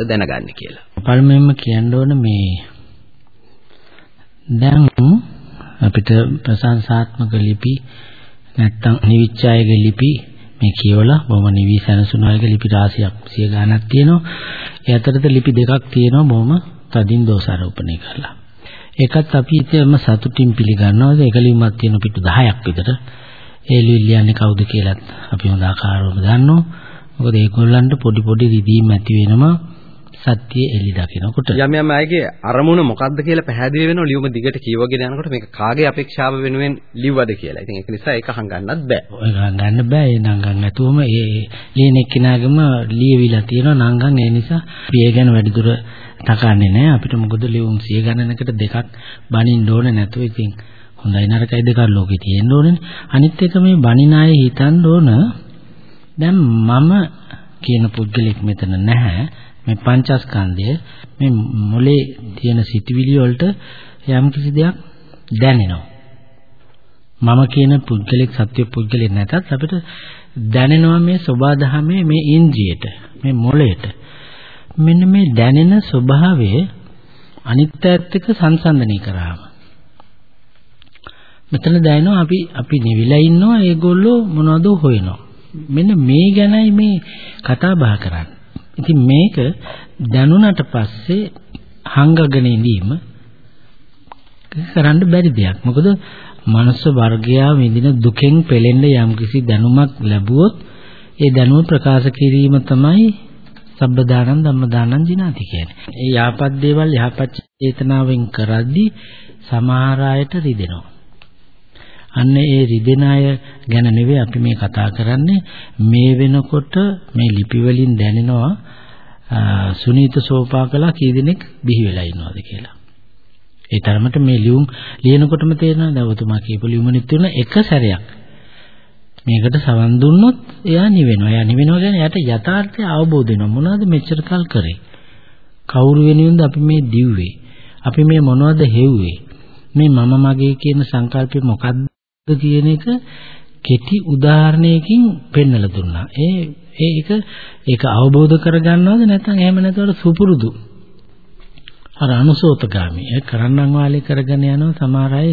දැනගන්නේ කියලා. පළමුවෙන්ම කියන්න ඕන මේ දැන් අපිට ප්‍රශංසාත්මක ලිපි නැත්තම් නිවිච්ඡායගේ ලිපි මේ කියවලා බොහොම නිවි සැනසුනායක ලිපි රාශියක් සිය ගණනක් තියෙනවා. ඒ අතරත ලිපි දෙකක් තියෙනවා බොහොම තදින් දෝෂාරෝපණය කරලා. ඒකත් අපි ඉතින්ම සතුටින් පිළිගන්නවා. ඒක ලියුමක් තියෙන පිටු 10ක් විතර. ඒ ලියන්නේ කවුද කියලාත් අපි හොඳ ආකාරවම දන්නවා. මොකද ඒගොල්ලන්ට පොඩි පොඩි රිදීම් ඇති වෙනවා. සත්‍ය එලි දකිනකොට යම් යම් අයගේ අරමුණ මොකද්ද කියලා පැහැදිලි වෙනවා ලියුම දිගට කියවගෙන යනකොට මේක කාගේ අපේක්ෂාව වෙනුවෙන් ලිව්වද කියලා. ඉතින් ඒක නිසා ඒක හංගන්නත් බෑ. ඔය ගන්න බෑ. ඒ නංගන් නැතුවම ඒ ලියන එක්කිනාගම ලියවිලා තියෙනවා නංගන් ඒ නිසා ඒ ගැන වැඩිදුර තකන්නේ නෑ. අපිට මොකද ලියුම් 100 ගණනකට දෙකක් බනින්න ඕනේ නැතුව ඉතින් හොඳයි නරකයි දෙකක් ලෝකේ තියෙන්න ඕනේ. අනිත් එක මේ බනින අය හිතන්න ඕන දැන් මම කියන පුද්ගලෙක් මෙතන නැහැ. මේ පංචස්කන්ධය මේ මොලේ තියෙන සිටිවිලි වලට යම් කිසි දෙයක් දැනෙනවා. මම කියන පුද්ගලික සත්‍ය පුද්ගලෙක් නැතත් අපිට දැනෙනවා මේ සබාධමයේ මේ ඉන්ද්‍රියට මේ මොලේට මෙන්න මේ දැනෙන ස්වභාවය අනිත්‍යයත් එක්ක සංසන්දනය කරාම. මෙතන දැනෙනවා අපි අපි නිවිලා ඉන්නවා ඒගොල්ලෝ මොනවද හොයනවා. මෙන්න මේ ගැනයි මේ කතා බහ කරන්නේ. ඉතින් මේක දැනුණට පස්සේ හංගගෙන ඉඳීම කරන්න බැරි දෙයක්. මොකද මනුස්ස වර්ගයා විඳින දුකෙන් පෙළෙන්න යම්කිසි දැනුමක් ලැබුවොත් ඒ දැනුම ප්‍රකාශ කිරීම තමයි සබ්බදානං ධම්මදානං ජිනාති කියන්නේ. ඒ යහපත් දේවල් යහපත් චේතනාවෙන් කරද්දී සමහර අයට රිදෙනවා. අන්න ඒ රිදෙන අය ගැන නෙවෙයි අපි මේ කතා කරන්නේ මේ වෙනකොට මේ ලිපි වලින් දැනෙනවා සුනීත සෝපාකලා කී දෙනෙක් බිහි වෙලා ඉන්නවද කියලා. ඒ තරමට මේ ලියුම් ලියනකොටම තේරෙනවා දැන් ඔතුමා කියපු ලියුමෙත් තුන එක සැරයක් මේකට සවන් දුන්නොත් එයා නිවෙනවා. එයා නිවෙනවා කියන්නේ එයාට යථාර්ථය අවබෝධ වෙනවා. මොනවද මෙච්චර කල් කරේ? කවුරු වෙනුවෙන්ද අපි මේ දිව්වේ? අපි මේ මොනවද හෙව්වේ? මේ මම මගේ කියන සංකල්පය මොකක්ද කියන එක කෙටි උදාහරණයකින් පෙන්වලා දුන්නා. ඒ ඒක ඒක අවබෝධ කරගන්නවද නැත්නම් එහෙම නැතුව සුපුරුදු අර අනුසෝතගාමි ඒ කරන්නන් වාලේ කරගෙන යනවා සමහර අය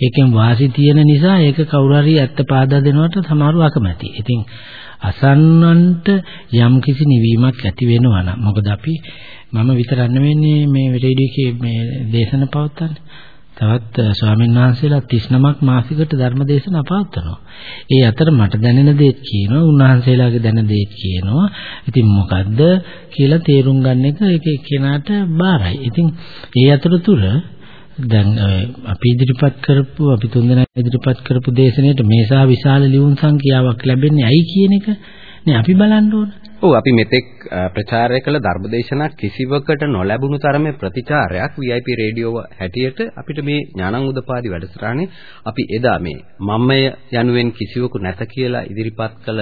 ඒකෙන් වාසි තියෙන නිසා ඒක කවුරු හරි ඇත්ත පාදා දෙනවට සමහරව අකමැති. ඉතින් අසන්නන්ට යම් කිසි නිවීමක් ඇති වෙනවා නම් මොකද අපි මම විතරක් නෙවෙන්නේ මේ රේඩියෝ එකේ මේ දේශන පවත්වන්නේ. තවත් ස්වාමීන් වහන්සේලා 39ක් මාසිකට ධර්ම දේශනා පවත්වනවා. ඒ අතර මට දැනෙන දේත් කියනවා, උන්වහන්සේලාගේ දැනෙන දේත් කියනවා. ඉතින් මොකද්ද කියලා තේරුම් ගන්න එක ඒක එක්කෙනාට බාරයි. ඉතින් ඒ අතරතුර දැන් අපි ඉදිරිපත් කරපු අපි තුන්දෙනා ඉදිරිපත් කරපු දේශනාවට මේසා විශාල ලියුම් සංඛ්‍යාවක් ලැබෙන්නේ ඇයි කියන එක නේ අපි බලන්න ඕන. ඔව් අපි මෙතෙක් ප්‍රචාරය කළ ධර්මදේශනා කිසිවකට නොලැබුණු තරමේ ප්‍රතිචාරයක් VIP රේඩියෝව හැටියට අපිට මේ ඥානං උදපාදි වැඩසටහනේ අපි එදා මේ මම්මය යනුවෙන් කිසිවකු නැත කියලා ඉදිරිපත් කළ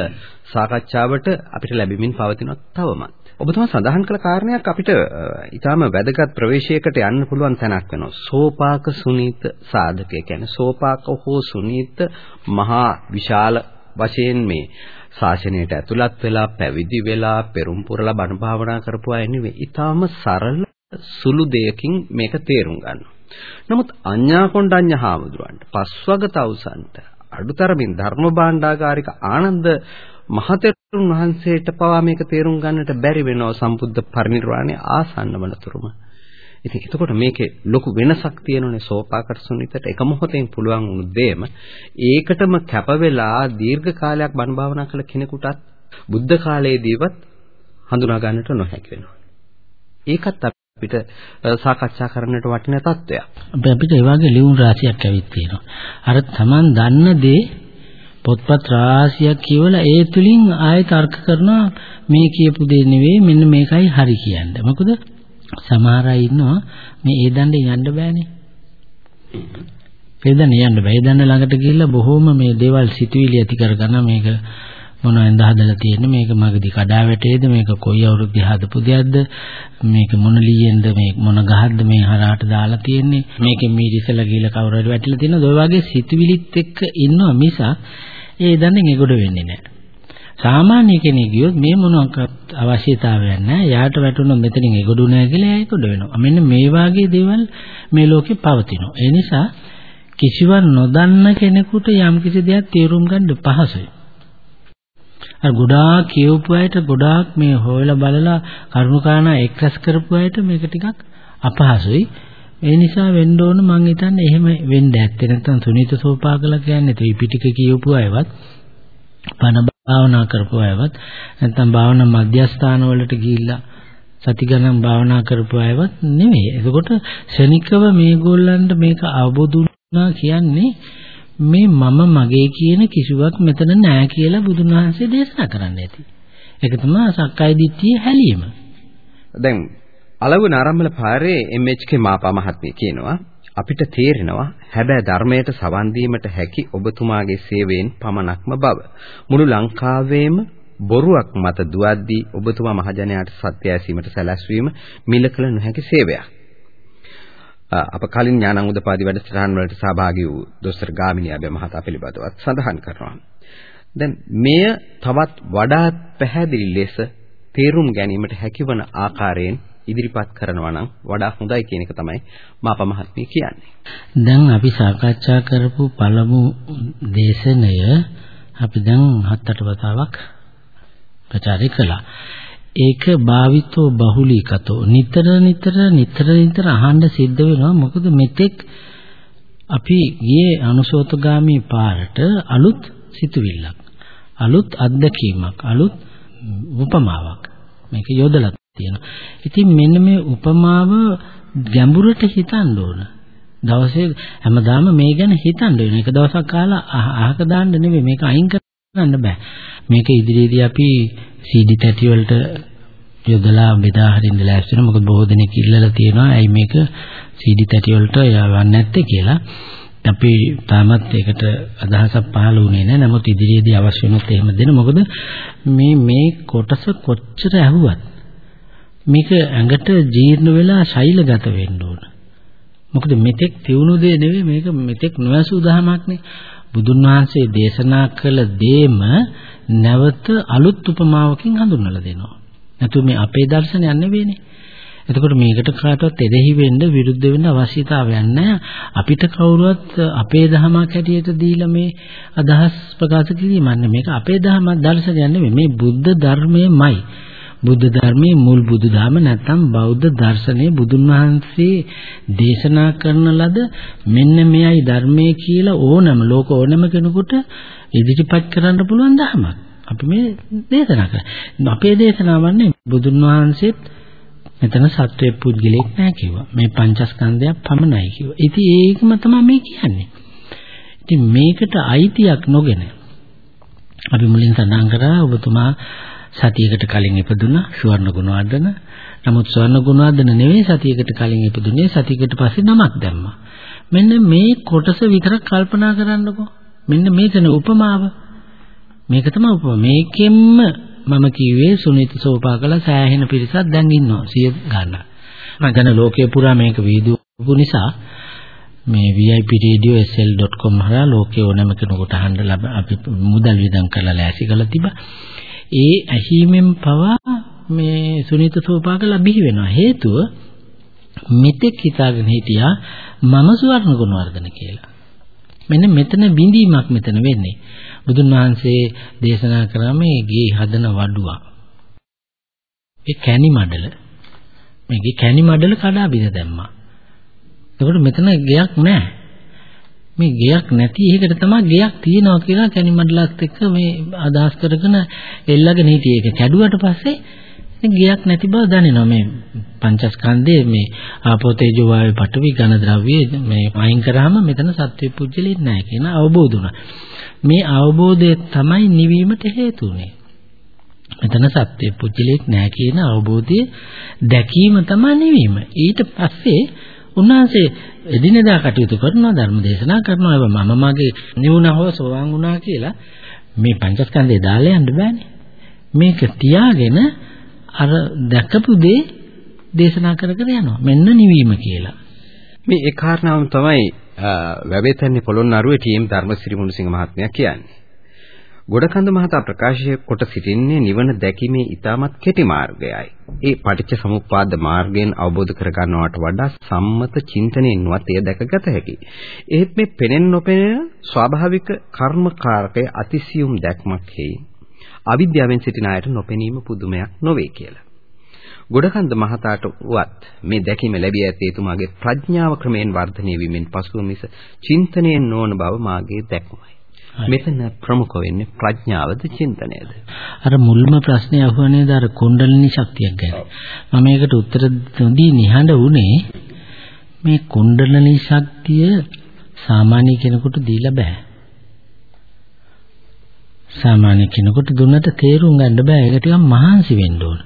සාකච්ඡාවට අපිට ලැබෙමින් පවතිනවා තවමත්. ඔබතුමා සඳහන් කළ කාරණයක් අපිට ඊටාම වැදගත් ප්‍රවේශයකට යන්න පුළුවන් තැනක් වෙනවා. සෝපාක සුනීත සාධකය කියන්නේ සෝපාක හෝ සුනීත මහා විශාල වශයෙන් මේ ශාසනයට ඇතුළත් වෙලා පැවිදි වෙලා පෙරම් පුරලා බණ භාවනා කරපු අය නෙවෙයි. ඊටාම සරල සුළු දෙයකින් මේක තේරුම් ගන්නවා. නමුත් අඤ්ඤා කොණ්ඩඤ්ඤ හාමුදුරන්ට පස්වග තවුසන්ට අඩුතරමින් ධර්ම භාණ්ඩාගාරික ආනන්ද මහතෙරුන් වහන්සේට පවා මේක තේරුම් ගන්නට බැරි වෙනවා සම්බුද්ධ පරිනිර්වාණය ආසන්න වනතුරුම. ඉතින් එතකොට මේකේ ලොකු වෙනසක් තියෙනනේ සෝපාකට සුනිතට එක මොහොතෙන් පුළුවන් වුණු දෙයම ඒකටම කැප වෙලා දීර්ඝ කාලයක් බණ භාවනා කළ කෙනෙකුටත් බුද්ධ කාලයේදීවත් හඳුනා ගන්නට නොහැකි වෙනවා. ඒකත් අපිට සාකච්ඡා කරන්නට වටින තත්ත්වයක්. අපිට ඒ වගේ ලියුම් රාශියක් ඇවිත් තියෙනවා. අර Taman දන්න දේ පොත්පත් රාශියක් කියවලා ඒ තුලින් ආයෙ තර්ක කරනවා මේ කියපු දේ නෙවෙයි මෙන්න මේකයි හරි කියන්නේ. මොකද සමහර අය ඉන්නවා මේ ඒ දණ්ඩේ යන්න බෑනේ. ඒ දණ්ඩේ යන්න බෑ. ඒ දණ්ඩ ළඟට ගිහිල්ලා බොහොම මේ දේවල් සිතුවිලි ඇති කරගන්න මේක මොනවෙන්ද හදලා තියෙන්නේ මේක මගදී කඩා වැටේද මේක කොයි අවුරුද්දේ හදපු දෙයක්ද මේක මොන ලීයෙන්ද මේ මොන ගහක්ද මේ හරහාට දාලා තියෙන්නේ මේකෙන් මීරිසලා ගිහලා කවුරු හරි වැටිලා තියෙනවද ඔය වගේ සිතුවිලිත් එක්ක ඉන්නවා මිස ඒ දන්නේ නෙගොඩ වෙන්නේ නැහැ සාමාන්‍ය කෙනෙක් ගියොත් මේ මොනවාක්වත් අවශ්‍යතාවයක් නැහැ. යාට වැටුණොත් මෙතනින් එගොඩු නැහැ කියලා එයා එගොඩ වෙනවා. මෙන්න මේ වාගේ දේවල් මේ ලෝකේ පවතිනවා. ඒ නිසා කිසිවක් නොදන්න කෙනෙකුට යම්කිසි දෙයක් තේරුම් ගන්න පහසුයි. අර ගොඩාක් කියවපු අයට ගොඩාක් මේ හොයලා බලලා කරුණාකාරණා එක්රැස් කරපු අයට මේක ටිකක් අපහසුයි. ඒ නිසා වෙන්න ඕන මං හිතන්නේ එහෙම වෙන්න ඇත්තේ නැත්නම් සුනීත සෝපාකල කියන්නේ ත්‍රිපිටක කියවපු අයවත් පණ භාවනා කරපු අයවත් නැත්නම් භාවනා මධ්‍යස්ථාන වලට ගිහිල්ලා සති ගණන් භාවනා කරපු අයවත් නෙවෙයි. එතකොට ශනිකව මේගොල්ලන්ට මේක අවබෝධ වුණා කියන්නේ මේ මම මගේ කියන කිසිවක් මෙතන නෑ කියලා බුදුන් වහන්සේ දේශනා කරන්න ඇති. ඒක තමයි සක්කාය දිට්ඨිය හැලීම. දැන් අලව නාරම්මල පාරේ MHK මාපා මහත්මිය කියනවා අපිට තේරෙනවා හැබැයි ධර්මයට සවන් දීමට හැකි ඔබතුමාගේ සේවයෙන් පමණක්ම බව. මුළු ලංකාවේම බොරුවක් මත දුවද්දී ඔබතුමා මහජනයාට සත්‍ය ඇසීමට සැලැස්වීම මිල කළ නොහැකි සේවයක්. අප කලින් ඥානං උදපාදි වැඩසටහන් වලට සහභාගී වූ දොස්තර ගාමිණී අබේ මහතා පිළිබඳවත් සඳහන් කරනවා. දැන් මෙය තවත් වඩා පැහැදිලි ලෙස තේරුම් ගැනීමට හැකිවන ආකාරයෙන් ඉදිරිපත් කරනවා නම් වඩා හොඳයි කියන එක තමයි මාප මහත්මිය කියන්නේ. දැන් අපි සාකච්ඡා කරපු පළමු දේශනය අපි දැන් හත් අට වතාවක් ප්‍රචාරය කළා. ඒක භාවිතෝ බහුලීකතෝ නිතර නිතර නිතර නිතර අහන්න සිද්ධ වෙනවා මොකද මෙතෙක් අපි ගියේ අනුශෝතගාමී පාරට අලුත් සිතුවිල්ලක් අලුත් අත්දැකීමක් අලුත් උපමාවක් මේක යොදලා තියෙනවා. ඉතින් මෙන්න මේ උපමාව ගැඹුරට හිතන්න ඕන. දවසේ හැමදාම මේ ගැන හිතන්න වෙන. එක දවසක් කාලා අහක දාන්න නෙමෙයි මේක අයින් කරන්න බෑ. මේක ඉදිරියේදී අපි CD තැටි වලට යොදලා බෙදා හරින්න ලෑස්ති වෙනවා. මොකද බොහෝ දෙනෙක් ඉල්ලලා තියෙනවා. ඇයි මේක CD තැටි වලට යවන්නේ නැත්තේ කියලා. අපි තාමත් ඒකට අදහසක් පහළ වුණේ නැහැ. නමුත් ඉදිරියේදී අවශ්‍ය වුණොත් එහෙම දෙන්න. මොකද මේ මේ කොටස කොච්චර ඇහුවත් මේක ඇඟට ජීර්ණ වෙලා ශෛලගත වෙන්න ඕන. මොකද මෙතෙක් තියුණු දේ නෙවෙයි මේක මෙතෙක් නොඇසු දහමක්නේ. බුදුන් වහන්සේ දේශනා කළ දේම නැවත අලුත් උපමාවකින් හඳුන්වලා දෙනවා. නැතු මේ අපේ දර්ශනයක් නෙවෙයිනේ. එතකොට මේකට කාටවත් එදෙහි වෙන්න විරුද්ධ වෙන්න අවශ්‍යතාවයක් නැහැ. අපිට කවුරුවත් අපේ දහමක් හැටියට දීලා මේ අදහස් ප්‍රකාශ කිරීමක් මේක අපේ දහම දර්ශනයක් නෙවෙයි. මේ බුද්ධ ධර්මයේමයි. බුද්ධ ධර්මයේ මුල් බුදුදහම නැත්නම් බෞද්ධ දර්ශනය බුදුන් වහන්සේ දේශනා කරන ලද මෙන්න මෙයයි ධර්මයේ කියලා ඕනම ලෝක ඕනම කෙනෙකුට ඉදිරිපත් කරන්න පුළුවන් ධර්මයක්. අපි මේ දේශනා කරා. අපේ දේශනාවන්නේ බුදුන් වහන්සේත් මෙතන සත්වයේ පුද්ගලෙක් නැහැ කිව්වා. මේ පංචස්කන්ධයක් පමණයි කිව්වා. ඉතින් ඒකම තමයි මේ කියන්නේ. ඉතින් මේකට අයිතියක් නොගෙන අපි මුලින් සඳහන් කරා ඔබතුමා සතියකට කලින් ඉපදුනා සුවර්ණ ගුණවර්ධන. නමුත් සුවර්ණ ගුණවර්ධන නෙවෙයි සතියකට කලින් ඉපදුනේ සතියකට පස්සේ නමක් දැම්මා. මෙන්න මේ කොටස විතරක් කල්පනා කරන්නකෝ. මෙන්න මේකන උපමාව. මේක තමයි උපම. මේකෙන්ම මම කිව්වේ සුනිත සෝපාකල සෑහෙන පිරිසක් දැන් ඉන්නවා. සිය ගන්න. මම දැන් ලෝකේ පුරා මේක වීදුවපු නිසා මේ vipradio.sl.com හරහා ලෝකේ ඕනෑම කෙනෙකුට අහන්න ලබ අපි මුදල් වියදම් කරලා ලෑසි කරලා තිබා. ඒ ඇහිීමෙන් පවා මේ සුනිත සෝපාකලා බිහි වෙනවා. හේතුව මෙතෙක් හිතාගෙන හිටියා මම සුවර්ණ ගුණවර්ධන කියලා. මෙන්න මෙතන බිඳීමක් මෙතන වෙන්නේ. බුදුන් වහන්සේ දේශනා කරා මේ ගේ හදන වඩුවා. ඒ කැණි මඩල. මේකේ කැණි මඩල කඩා බිඳ දැම්මා. එතකොට මෙතන ගයක් නැහැ. මේ ගෙයක් නැති එකකට තමයි ගෙයක් තියෙනවා කියලා කැණි මඩලත් එක්ක මේ අදහස් කරගෙන එල්ලගෙන හිටියේ. ඒක කැඩුවට පස්සේ ඉතින් ගෙයක් නැති බව දැනෙනවා මේ පංචස්කන්ධයේ මේ ආපෝ තේජෝ වායු පඨවි ඝන ද්‍රව්‍ය මේ අයින් කරාම මෙතන සත්‍ය පුජ්‍යලෙ නැහැ කියන අවබෝධ වුණා. මේ අවබෝධය තමයි නිවීමට හේතු වුනේ. මෙතන සත්‍ය පුජ්‍යලෙක් නැහැ කියන අවබෝධය දැකීම තමයි නිවීම. ඊට පස්සේ උන්වහන්සේ එදිනෙදා කටයුතු කරනවා ධර්ම දේශනා කරනවා ඒවා මම මගේ නිවුණා හෝ සෝවාන් වුණා කියලා මේ පංචස්කන්ධය දාලා යන්න බෑනේ. මේක තියාගෙන අර දැකපු දේ දේශනා කර කර යනවා. මෙන්න නිවීම කියලා. මේ ඒ කාරණාවම තමයි වැවේතන්නේ පොළොන්නරුවේ ටීම් ධර්මසිරි මුණුසිංහ මහත්මයා කියන්නේ. ගොඩකන්ද මහතා ප්‍රකාශ කොට සිටින්නේ නිවන දැකීමේ ඊටමත් කෙටි මාර්ගයයි. ඒ පටිච්ච සමුප්පාද මාර්ගයෙන් අවබෝධ කර ගන්නවට වඩා සම්මත චින්තනයෙන්වත් එය දැකගත හැකියි. එහෙත් මේ පෙනෙන් නොපෙනෙන ස්වාභාවික කර්මකාරකයේ අතිසියුම් දැක්මක් හේයි. අවිද්‍යාවෙන් සිටින අයට නොපෙනීම පුදුමයක් නොවේ කියලා. ගොඩකන්ද මහතාට වත් මේ දැකීම ලැබී ඇත්තේ එතුමාගේ ප්‍රඥාව ක්‍රමයෙන් වර්ධනය වීමෙන් පසුව මිස චින්තනයෙන් නොවන බව මාගේ දැක්මයි. මෙතන ප්‍රමුඛ වෙන්නේ ප්‍රඥාවද චින්තනයද? අර මුල්ම ප්‍රශ්නේ අහුවනේද අර කුණ්ඩලිනී ශක්තියක් ගැන. මම මේකට උත්තර දෙදී නිහඬ වුණේ මේ කුණ්ඩලිනී ශක්තිය සාමාන්‍ය කෙනෙකුට දීලා බෑ. සාමාන්‍ය කෙනෙකුට දුන්නට තේරුම් ගන්න බෑ. ඒක ටිකක් මහන්සි වෙන්න ඕන.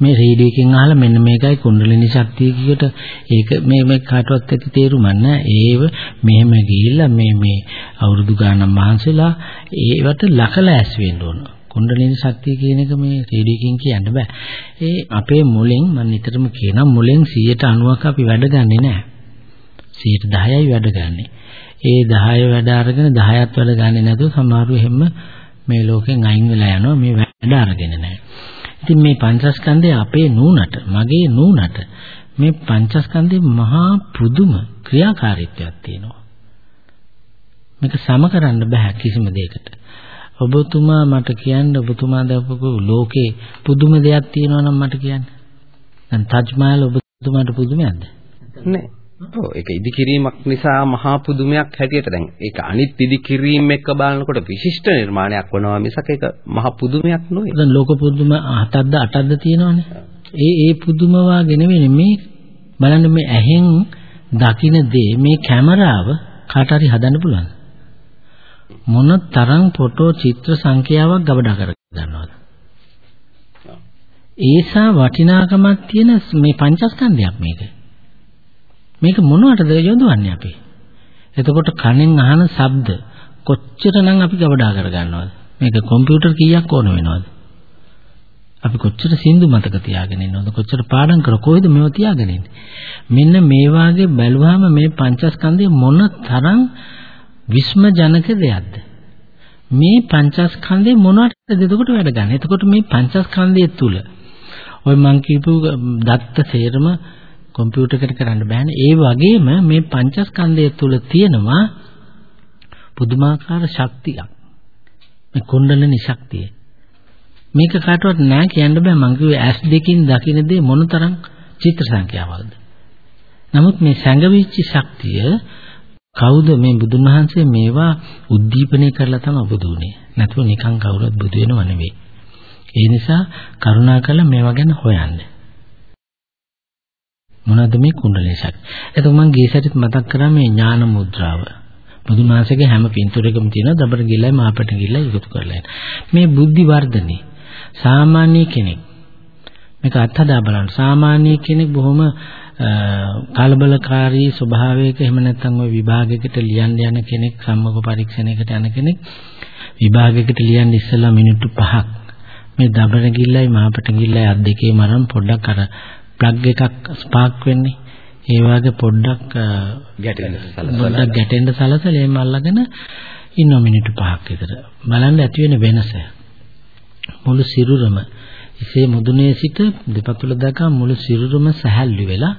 මේ රේඩියෝ එකෙන් අහලා මෙන්න මේකයි කුණ්ඩලිනී ශක්තිය කියට ඒක මේ මේ කාටවත් ඇති තේරුමක් නැහැ. ඒව මෙහෙම ගිහිල්ලා මේ මේ අවුරුදු ගානක් මහන්සිලා ඒවට ලකලා ඇස් වෙන්න ඕන. කුණ්ඩලිනී ශක්තිය කියන එක මේ රේඩියෝ එකෙන් කියන්න බෑ. ඒ අපේ මුලෙන් මම නිතරම කියනවා මුලෙන් 190ක් අපි වැඩ ගන්නෙ නැහැ. 110යි වැඩ ගන්නෙ. ඒ 10 වැඩ අරගෙන 10ත් වැඩ ගන්නෙ නැතුව සමහරව හැම මේ ලෝකෙන් අයින් වෙලා යනවා මේ වැඩ අරගෙන නැහැ. ඉතින් මේ පංචස්කන්ධය අපේ නූනට, මගේ නූනට මේ පංචස්කන්ධේ මහා පුදුම ක්‍රියාකාරීත්වයක් තියෙනවා. මේක සම කරන්න බෑ කිසිම දෙයකට. ඔබතුමා මට කියන්න ඔබතුමා දක්වපු ලෝකේ පුදුම දෙයක් තියෙනවා නම් මට කියන්න. දැන් තාජ් මහල් ඔබතුමාට පුදුමයක්ද? නෑ. ඔව් ඒක ඉදිකිරීමක් නිසා මහා පුදුමයක් හැටියට දැන් ඒක අනිත් ඉදිකිරීම එක්ක බලනකොට විශිෂ්ට නිර්මාණයක් වනවා මිසක ඒක මහා පුදුමයක් නෙවෙයි. දැන් ලෝක පුදුම 7ක්ද 8ක්ද තියෙනවනේ. ඒ ඒ පුදුම වාගේ නෙවෙයි මේ බලන්න මේ ඇහෙන් දකින දේ මේ කැමරාව කාට හරි හදන්න පුළුවන්. මොන තරම් ෆොටෝ චිත්‍ර සංඛ්‍යාවක් ගබඩා කර ගන්නවද? ඒසා වටිනාකමක් තියෙන මේ පංචස්කන්ධයක් මේක. මේක මොනවටද යොදවන්නේ අපි? එතකොට කනෙන් අහන ශබ්ද කොච්චරනම් අපි ගබඩා කරගන්නවද? මේක කම්පියුටර් කීයක් ඕන වෙනවද? අපි කොච්චර සින්දු මතක තියාගෙන ඉන්නවද? කොච්චර පාඩම් කර කොහෙද මේව තියාගෙන ඉන්නේ? මෙන්න මේ වාගේ බැලුවාම මේ පංචස්කන්ධය මොන තරම් විස්මජනක දෙයක්ද? මේ පංචස්කන්ධේ මොනවටද එතකොට වැඩ ගන්න? එතකොට මේ පංචස්කන්ධය තුල ඔය මං කියපු දත්ත සේරම කම්පියුටර් එකට කරන්න බෑනේ. ඒ වගේම මේ පංචස්කන්ධය තුල තියෙනවා පුදුමාකාර ශක්තියක්. මේ කුණ්ඩලිනී ශක්තිය. මේක කාටවත් නෑ කියන්න බෑ මං කිව්වේ ඇස් දෙකින් දකින දේ මොනතරම් චිත්‍ර සංඛ්‍යාවක්ද. නමුත් මේ සංගවිච්ච ශක්තිය කවුද මේ බුදුන් වහන්සේ මේවා උද්දීපනය කරලා තමයි බුදු වුනේ. නැතුව නිකන් කවුරුත් බුදු වෙනව නෙවෙයි. ඒ නිසා කරුණාකරලා මේවා ගැන හොයන්න. මොනවද මේ කුණ්ඩලිනී ශක්තිය? එතකොට මම ගිය සැරේත් මතක් කරා මේ ඥාන මුද්‍රාව. බුදුන් වහන්සේගේ හැම පින්තූරයකම තියෙන දබර ගිල්ලයි මාපට ගිල්ලයි එකතු කරලා යන. මේ බුද්ධි වර්ධනේ සාමාන්‍ය කෙනෙක් මේක අත්හදා බලන්න සාමාන්‍ය කෙනෙක් බොහොම කලබලකාරී ස්වභාවයක එහෙම නැත්නම් ওই විභාගයකට ලියන්න යන කෙනෙක් සම්මුඛ පරීක්ෂණයකට යන කෙනෙක් විභාගයකට ලියන්න ඉස්සෙල්ලා මිනිත්තු 5ක් මේ දබර ගිල්ලයි මාපට ගිල්ලයි අත් දෙකේම අරන් පොඩ්ඩක් අර ප්ලග් එකක් ස්පාර්ක් වෙන්නේ. ඒ වගේ පොඩ්ඩක් ගැටෙන්න සලසලා ගැටෙන්න සලසලා එහෙම අල්ලගෙන ඉන්න මිනිත්තු 5ක් විතර. බලන්න ඇති වෙන වෙනස. මුළු සිරුරම ඉසේ මුදුනේ සිට දෙපතුල දක්වා මුළු සිරුරම සැහැල්ලු වෙලා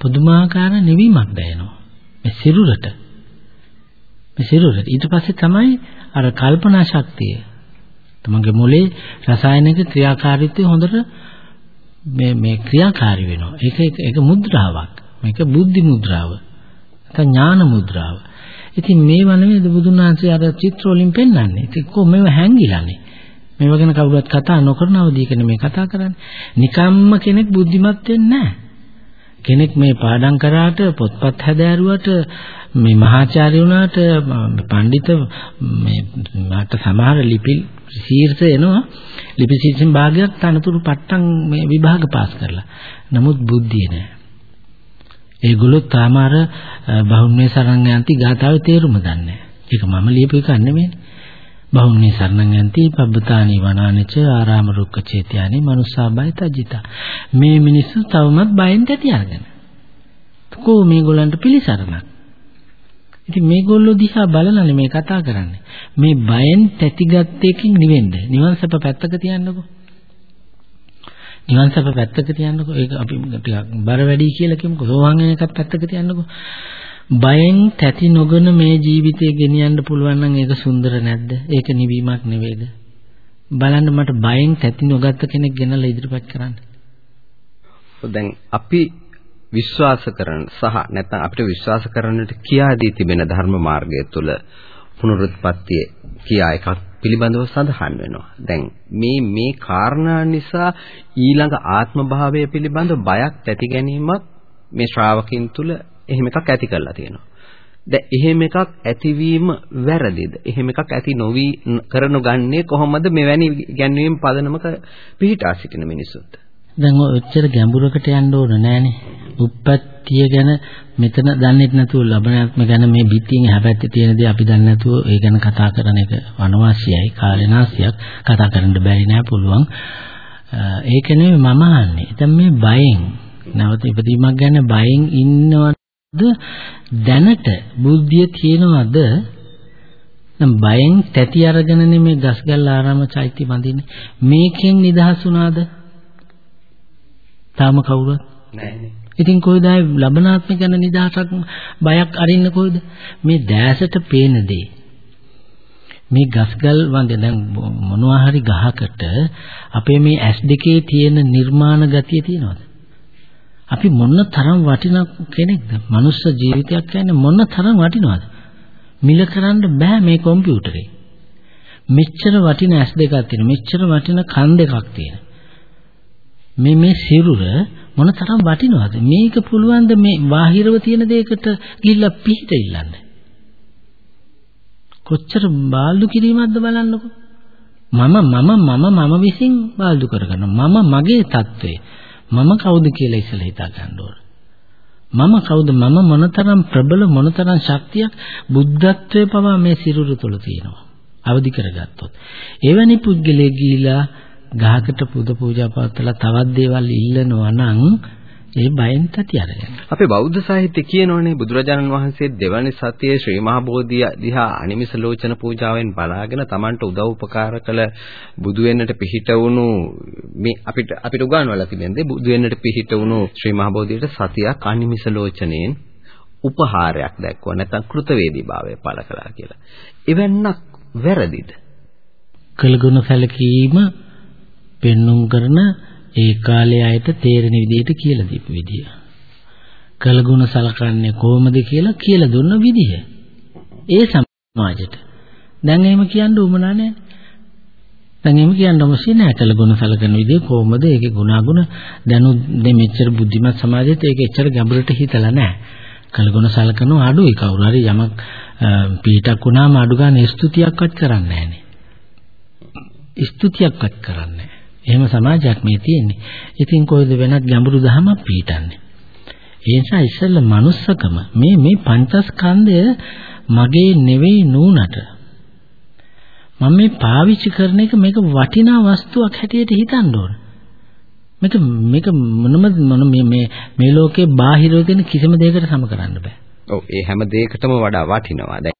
පුදුමාකාර නිවීමක් දැනෙනවා. මේ සිරුරට. මේ සිරුරට. ඊට පස්සේ තමයි අර කල්පනා ශක්තිය. තමන්ගේ මොලේ රසායනික ක්‍රියාකාරීත්වය හොඳට මේ මේ ක්‍රියාකාරී වෙනවා. ඒක ඒක මුද්‍රාවක්. මේක බුද්ධි මුද්‍රාව. නැත්නම් ඥාන මුද්‍රාව. ඉතින් මේව නෙමෙයිද බුදුන් වහන්සේ අර චිත්‍ර වලින් පෙන්වන්නේ. ඉතින් කො මේව හැංගිලානේ. මේව ගැන කවුරුත් කතා නොකරනවදී කියන මේ කතා කරන්නේ. නිකම්ම කෙනෙක් බුද්ධිමත් වෙන්නේ නැහැ. කෙනෙක් මේ පාඩම් කරාට පොත්පත් හැදෑරුවට මේ මහාචාර්ය වුණාට පඬිත මේ මට සමහර ලිපි ශීර්ෂ එනවා ලිපි ශීර්ෂෙන් භාගයක් තනතුරු පට්ටම් මේ විභාග පාස් කරලා. නමුත් බුද්ධිය නෑ. ඒගොල්ලෝ තාම අර බහුම්මේ සරණ යන්ති ගාතාවේ තේරුම දන්නේ නෑ. ඒක මම ලියපු එකක් නෙමෙයි. බහුම්මේ සරණ යන්ති පබ්බතානි වනානච ආරාම රුක්ක චේත්‍යානි මනුස්සා බය තජිතා. මේ මිනිස්සු තවමත් බයෙන් තැති අරගෙන. කොහොම මේගොල්ලන්ට පිළිසරණක්. ඉතින් මේගොල්ලෝ දිහා බලලානේ මේ කතා කරන්නේ. මේ බයෙන් තැතිගත් එකකින් නිවෙන්න. නිවන් සප පැත්තක තියන්නකෝ. නිවන් සප පැත්තක තියන්නකෝ. ඒක අපි ටිකක් බර වැඩි කියලා කියමුකෝ. සෝවාන් වෙන එකත් පැත්තක තියන්නකෝ. බයෙන් තැති නොගන මේ ජීවිතය ගෙනියන්න පුළුවන් නම් ඒක සුන්දර නැද්ද? ඒක නිවීමක් නෙවෙයිද? බලන්න මට බයෙන් තැති නොගත්ත කෙනෙක් ගෙනලා ඉදිරිපත් කරන්න. දැන් අපි විශ්වාස කරන සහ නැත්නම් අපිට විශ්වාස කරන්නට කියා දී තිබෙන ධර්ම මාර්ගය තුළ පුනරුත්පත්තිය කියා එකක් පිළිබඳව සඳහන් වෙනවා. දැන් මේ මේ කාරණා නිසා ඊළඟ ආත්ම භාවය පිළිබඳ බයක් ඇති ගැනීමක් මේ ශ්‍රාවකින් තුළ එහෙම එකක් ඇති කරලා තියෙනවා. දැන් එහෙම එකක් ඇතිවීම වැරදිද? එහෙම එකක් ඇති නොවි කරනු ගන්නේ කොහොමද මෙවැනි ගැන්වීම් පදනමක පිහිටා සිටින මිනිසුත්? දැන් ඔච්චර ගැඹුරකට යන්න ඕන නෑනේ. උප්පත්තිය ගැන මෙතන දන්නේ නැතුව ලබනාත්ම ගැන මේ පිටින් හැපැත්තේ තියෙන දේ අපි දන්නේ නැතුව ඒ ගැන කතා කරන එක අනවශ්‍යයි කාලේනාසියක් කතා කරන්න බැරි නෑ පුළුවන්. ඒක නෙමෙයි මම අහන්නේ. දැන් මේ බයෙන් නැවත ඉපදීමක් ගැන බයෙන් ඉන්නවද දැනට බුද්ධිය තියෙනවද නම් බයෙන් තැති අරගෙන නෙමේ ගස්ගල් ආරාම චෛත්‍ය වඳින්නේ මේකෙන් නිදහස් වුණාද තාම කවුරුත් නැහැ ඉතින් කොයිද ලබනාත්ම ගැන නිදහසක් බයක් අරින්න කොයිද මේ දැසට පේන දේ. මේ ගස්ගල් වඳ දැන් මොනවා හරි ගහකට අපේ මේ ඇස් දෙකේ තියෙන නිර්මාණ ගතිය තියෙනවද? අපි මොන තරම් වටින කෙනෙක්ද? මනුස්ස ජීවිතයක් කියන්නේ මොන තරම් වටිනවද? මිල කරන්න බෑ මේ කම්පියුටරේ. මෙච්චර වටින ඇස් දෙකක් තියෙන මෙච්චර වටින කන් දෙකක් තියෙන මේ මේ සිරුර මොන තරම් වටිනවද? මේක පුළුවන් ද මේ බාහිරව තියෙන දෙයකට ගිහිල්ලා පිහිට ඉල්ලන්න? කොච්චර බාල්දු කිරීමක්ද බලන්නකෝ. මම මම මම මම විසින් බාල්දු කරගන්න මම මගේ தત્ත්වය මම කවුද කියලා ඉස්සෙල්ලා හිතා ගන්න ඕන. මම කවුද? මම මොනතරම් ප්‍රබල මොනතරම් ශක්තියක් බුද්ධත්වයේ පවා මේ සිරුර තුළ තියෙනවා. අවදි කරගත්තොත්. එවැනි පුද්ගලයෙක් ගිහිලා ගහකට පුද පූජා පවත්වලා තවත් දේවල් ඉල්ලනවා නම් ඒ බයෙන් තටි අරගෙන. අපේ බෞද්ධ සාහිත්‍ය කියනෝනේ බුදුරජාණන් වහන්සේ දෙවනි සතියේ ශ්‍රී මහා බෝධිය දිහා අනිමිස ලෝචන පූජාවෙන් බලාගෙන Tamanට උදව් උපකාර කළ බුදු වෙන්නට පිහිට වුණු මේ අපිට අපිට උගන්වලා තිබෙනදී බුදු වෙන්නට පිහිට වුණු ශ්‍රී මහා බෝධියට සතියක් අනිමිස ලෝචනයෙන් උපහාරයක් දැක්වුවා නැත්නම් කෘතවේදීභාවය පළ කළා කියලා. එවන්නක් වැරදිද? කළගුණ සැලකීම පෙන්눔 කරන ඒ කාලේ අයට තේරෙන විදිහට කියලා දීපු විදිය. කළගුණ සලකන්නේ කොහොමද කියලා කියලා දුන්න විදිහ. ඒ සමාජයට. දැන් එහෙම කියන්න උවමනා නැහැ. දැන් එහෙම කියන්න අවශ්‍ය නැහැ. කළගුණ සලකන විදිහ කොහොමද? ඒකේ ගුණාගුණ දැනු දෙමෙච්චර බුද්ධිමත් සමාජයට ඒක එච්චර ගැඹුරට හිතලා නැහැ. කළගුණ සලකන අඩුයි කවුරු හරි යමක් පීටක් වුණාම අඩු ගන්න ස්තුතියක්වත් කරන්නේ නැහනේ. ස්තුතියක්වත් කරන්නේ එහෙම සමාජයක් මේ තියෙන්නේ. ඉතින් කොයිද වෙනත් ගැඹුරු දහමක් පිළිටන්නේ. ඒ නිසා ඉස්සෙල්ලා manussකම මේ මේ පංචස්කන්ධය මගේ නෙවෙයි නූනට. මම මේ පාවිච්චි කරන එක මේක වටිනා වස්තුවක් හැටියට හිතන්න ඕන. මේක මේක මොනම මොන මේ මේ මේ ලෝකේ බාහිරව තියෙන කිසිම දෙයකට සම කරන්න බෑ. ඔව් ඒ හැම දෙයකටම වඩා වටිනවා.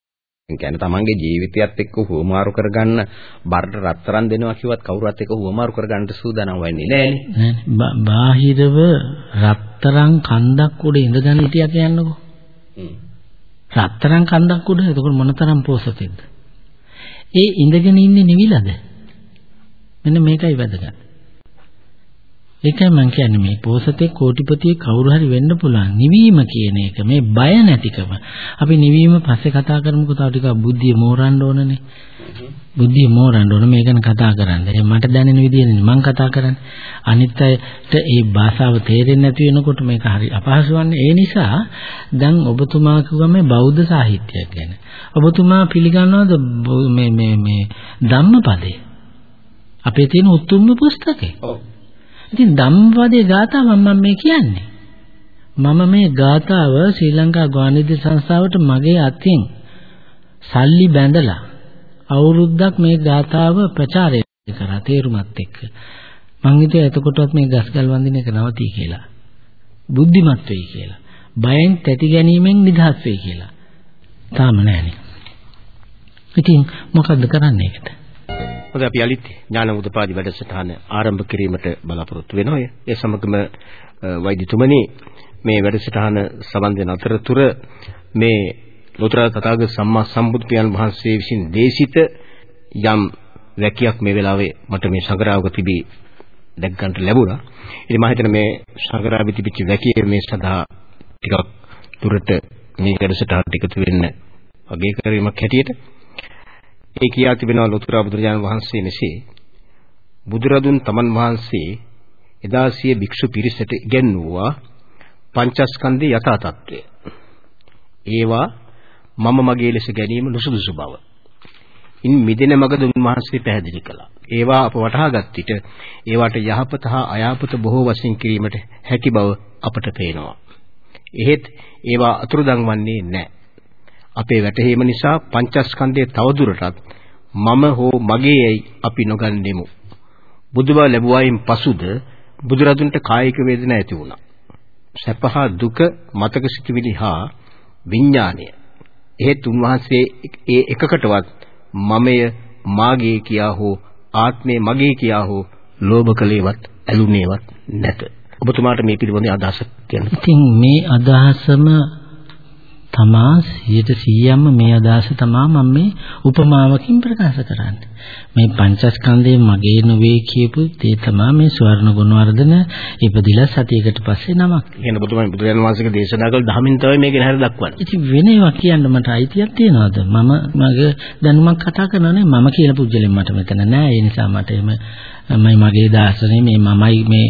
දැන් කියන්නේ තමන්ගේ ජීවිතයත් එක්ක හුවමාරු කරගන්න බරට රත්තරන් දෙනවා කිව්වත් කවුරුත් එක්ක හුවමාරු කරගන්න සූදානම් වෙන්නේ නෑනේ. බාහිරව රත්තරන් කන්දක් උඩ ඉඳගෙන හිටියා කියන්නකෝ. රත්තරන් කන්දක් උඩ එතකොට මොනතරම් පෝසතෙක්ද? ඒ ඉඳගෙන ඉන්නේ නිවිලද? මෙන්න මේකයි වැදගත්. ඒකයි මම කියන්නේ මේ පෝසතේ කෝටිපතිය කවුරු හරි වෙන්න පුළුවන්. නිවීම කියන එක මේ බය නැතිකම. අපි නිවීම පස්සේ කතා කරමුකෝ තව ටිකක් බුද්ධිය මෝරන්න ඕනනේ. බුද්ධිය මෝරන්න ඕන මේක ගැන කතා කරන්න. ඒ මට දැනෙන විදිහනේ මම කතා කරන්නේ. අනිත් අයට ඒ භාෂාව තේරෙන්නේ නැති වෙනකොට මේක හරි අපහසු වන්නේ. ඒ නිසා දැන් ඔබතුමා කිව්වා මේ බෞද්ධ සාහිත්‍යයක් ගැන. ඔබතුමා පිළිගන්නවද මේ මේ මේ ධම්මපදේ? අපේ තියෙන උතුම්ම පුස්තකේ. ඔව්. ඉතින් ධම්මපදයේ ගාථාව මම මේ කියන්නේ. මම මේ ගාථාව ශ්‍රී ලංකා ගානිදි සංස්ථාවට මගේ අතින් සල්ලි බැඳලා අවුරුද්දක් මේ ගාථාව ප්‍රචාරය කරා තේරුමත් එක්ක. මං හිතුවා එතකොටවත් මේ ගස්ගල් වඳින එක නවතී කියලා. බුද්ධිමත් වෙයි කියලා. බයෙන් තැති ගැනීමෙන් නිදහස් වෙයි කියලා. තාම නැහැනේ. ඉතින් මොකද්ද කරන්නේ ඒකට? හොඳයි අපි අලිත් ඥාන උදපාදි වැඩසටහන ආරම්භ කිරීමට බලාපොරොත්තු වෙනවා. ඒ සමගම වෛද්‍යතුමනි මේ වැඩසටහන සම්බන්ධ වෙන අතරතුර මේ ලෝතර තථාගත සම්මා සම්බුදු පියාණන් වහන්සේ විසින් දේශිත යම් වැකියක් මේ වෙලාවේ මට මේ සංග්‍රහවක තිබී දැක් ගන්නට ලැබුණා. ඉතින් මම හිතන මේ සංග්‍රහවි තිබිච්ච වැකිය මේ සඳහා ටිකක් දුරට මේ වැඩසටහනට එකතු වෙන්න වගේ කිරීමක් හැටියට ඒ කියා තිබෙනවා ලෝතර බුදුරජාණන් වහන්සේ මෙසේ බුදුරදුන් තමන් වහන්සේ එදා සිය භික්ෂු පිරිසට ඉගැන්වුවා පංචස්කන්ධේ යථා තත්ත්වය. ඒවා මම මගේ ලෙස ගැනීම නුසුදුසු බව. ඉන් මිදෙන මගද උන්වහන්සේ පැහැදිලි කළා. ඒවා අප වටහාගත් විට ඒවට යහපත හා අයහපත බොහෝ වශයෙන් කිරීමට හැකි බව අපට පේනවා. එහෙත් ඒවා අතුරුදන් වන්නේ නැහැ. අපේ වැටහීම නිසා පංචස්කන්ධය තවදුරටත් මම හෝ මගේයි අපි නොගන්නෙමු. බුදුබව ලැබුවායින් පසුද බුදුරදුන්ට කායික වේදනා ඇති වුණා. සැපහා දුක මතක සිතුවිලි හා විඥාණය. එහෙත් උන්වහන්සේ ඒ එකකටවත් මමය මාගේ කියා හෝ ආත්මය මගේ කියා හෝ ලෝභ කලේවත් ඇලුනේවත් නැත. ඔබතුමාට මේ පිළිබඳව අදහසක් කියන්න. ඉතින් මේ අදහසම තමා 100%ක්ම මේ අදහස තමා මම මේ උපමාවකින් ප්‍රකාශ කරන්නේ. මේ පංචස්කන්ධය මගේ නෙවෙයි කියපු තේ තමා මේ ස්වර්ණ ගුණවර්ධන ඉපදිලා සතියකට පස්සේ නමක්. කියන බුදුමයි බුදුරජාණන් වහන්සේගේ දේශනා කළ ධමින් තමයි මේක නහර දක්වන්නේ. ඉතින් වෙන ඒවා කියන්න මට අයිතියක් තියනවාද? මම මගේ දැනුමක් කතා කරනවානේ මම කියන පුජ්‍යලෙන් මට මෙතන නෑ. ඒ නිසා මට එහෙම මගේ දාසනේ මේ මමයි මේ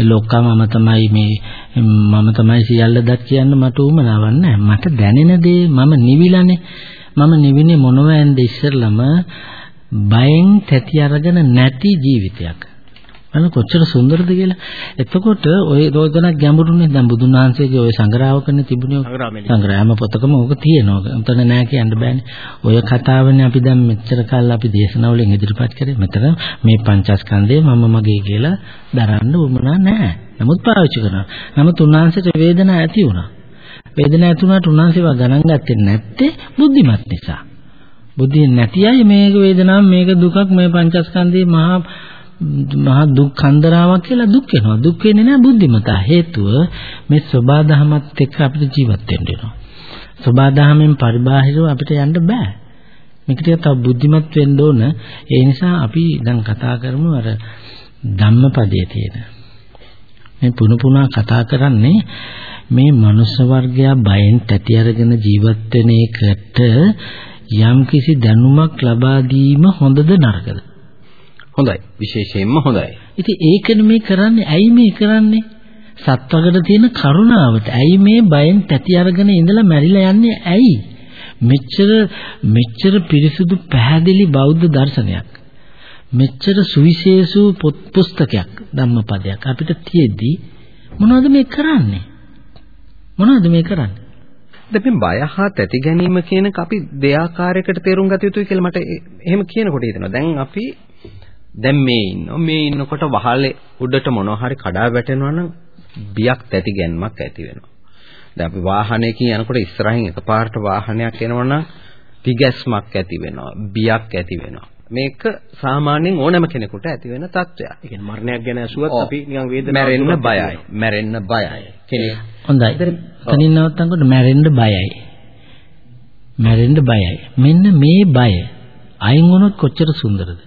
ලෝකා මම තමයි මේ මම තමයි සියල්ල දත් කියන්න මට උවමනාවක් නැහැ. මට දැනෙන දේ මම නිවිලානේ. මම නිවිනේ මොනවැන්ද ඉස්සෙල්ලම බයෙන් තැති අරගෙන නැති ජීවිතයක්. බලන්න කොච්චර සුන්දරද කියලා. එතකොට ඔය රෝදනක් ගැඹුරුනේ දැන් බුදුන් වහන්සේගේ ඔය සංග්‍රහවකනේ තිබුණේ සංග්‍රහම පොතකම ඕක තියෙනවා. උතන නෑ කියන්න බෑනේ. ඔය කතාවනේ අපි දැන් මෙච්චර කාල අපි දේශනාවලින් ඉදිරිපත් කරේ. මෙතන මේ පංචස්කන්ධය මම මගේ කියලා දරන්න උවමනා නෑ. නමුත් පාවිච්චි කරනවා. නමුත් උන්වහන්සේට වේදනාවක් ඇති වුණා. වේදනාවක් ඇති වුණාට උන්වහන්සේව ගණන් ගත්තේ නැත්තේ බුද්ධිමත් නිසා. බුද්ධිය නැති අය මේක වේදනාවක් මේක දුකක් මේ පංචස්කන්ධේ මහා මහා දුක් කන්දරාවක් කියලා දුක් වෙනවා. දුක් වෙන්නේ නැහැ බුද්ධිමතා. හේතුව මේ සබා දහමත් එක්ක අපිට ජීවත් වෙන්න වෙනවා. සබා දහමෙන් පරිබාහිරව අපිට යන්න බෑ. මේක ටිකක් තව බුද්ධිමත් වෙන්න ඕන. ඒ නිසා අපි දැන් කතා කරමු අර ධම්මපදයේ තියෙන. මේ පුන පුනා කතා කරන්නේ මේ මනුස්ස වර්ගයා බයෙන් තැති අරගෙන ජීවත් වෙන එකට යම්කිසි දැනුමක් ලබා දීම හොඳද නරකද? හොඳයි. විශේෂයෙන්ම හොඳයි. ඉතින් ඒකනේ මේ කරන්නේ. ඇයි මේ කරන්නේ? සත්වකට තියෙන කරුණාවට. ඇයි මේ බයෙන් තැති අරගෙන ඉඳලා මැරිලා යන්නේ? ඇයි? මෙච්චර මෙච්චර පිරිසුදු පැහැදිලි බෞද්ධ දර්ශනයක්. මෙච්චර සුවිශේෂ පොත් පුස්තකයක් ධම්මපදයක් අපිට තියෙද්දි මොනවද මේ කරන්නේ? මොනවද මේ කරන්නේ? දැන් බය හා තැති ගැනීම කියන අපි දෙආකාරයකට තේරුම් ගත යුතුයි කියලා මට එහෙම කියනකොට හිතෙනවා. දැන් අපි දැන් මේ ඉන්නවා මේ ඉන්නකොට වහලේ උඩට මොනවා හරි කඩා වැටෙනවා නම් බියක් තැති ගැනීමක් ඇති වෙනවා. දැන් අපි වාහනයකින් යනකොට ඉස්සරහින් එකපාරට වාහනයක් එනවනම් තිගැස්මක් ඇති වෙනවා බියක් ඇති වෙනවා. මේක සාමාන්‍යයෙන් ඕනෑම කෙනෙකුට ඇති වෙන තත්ත්වයක්. ඒ කියන්නේ මරණයක් ගැන ඇසුවත් අපි නිකන් වේදනාවක් මැරෙන්න බයයි. මැරෙන්න බයයි. කෙනෙක් හොඳයි. තනින් නවත්තනකොට මැරෙන්න බයයි. මැරෙන්න බයයි. මෙන්න මේ බය අයින් වුණොත් කොච්චර සුන්දරද?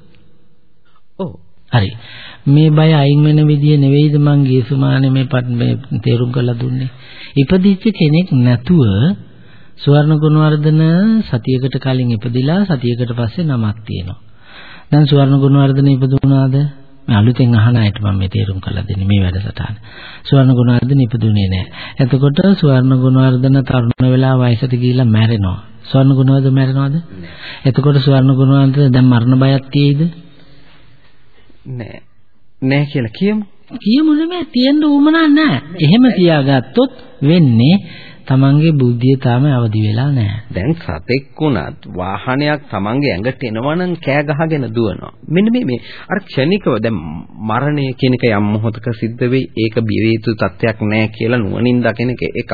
ඔව්. හරි. මේ බය අයින් වෙන විදිය නෙවෙයිද මං ගිය සුමානේ මේ මේ තේරුම් කරලා දුන්නේ. ඉපදිච්ච කෙනෙක් නැතුව සුවර්ණ ගුණවර්ධන සතියකට කලින් ඉපදිලා සතියකට පස්සේ නමක් තියෙනවා. දැන් සුවර්ණ ගුණවර්ධන ඉපදුනාද? මේ අලුතෙන් අහන අයට මම මේ තේරුම් කරලා දෙන්නේ මේ වැඩසටහන. සුවර්ණ ගුණවර්ධන ඉපදුනේ නැහැ. එතකොට සුවර්ණ ගුණවර්ධන තරුණ වෙලා වයසට ගිහිල්ලා මැරෙනවා. සුවර්ණ ගුණවර්ධන මැරෙනවද? එතකොට සුවර්ණ ගුණවර්ධන දැන් මරණ බයක් තියෙයිද? නෑ. නෑ කියලා කියමු. කියමු නෙමෙයි තියෙන්න උවමනා නෑ. එහෙම කියාගත්තොත් වෙන්නේ තමන්ගේ බුද්ධිය තාම අවදි වෙලා නැහැ. දැන් සතෙක් වුණත් වාහනයක් තමන්ගේ ඇඟට එනවනම් කෑ ගහගෙන දුවනවා. මෙන්න මේ මේ අර ක්ෂණිකව දැන් මරණය කියන එක යම් මොහොතක සිද්ධ වෙයි. ඒක බිය යුතු තත්යක් නැහැ කියලා නුවණින් දකින එකක්.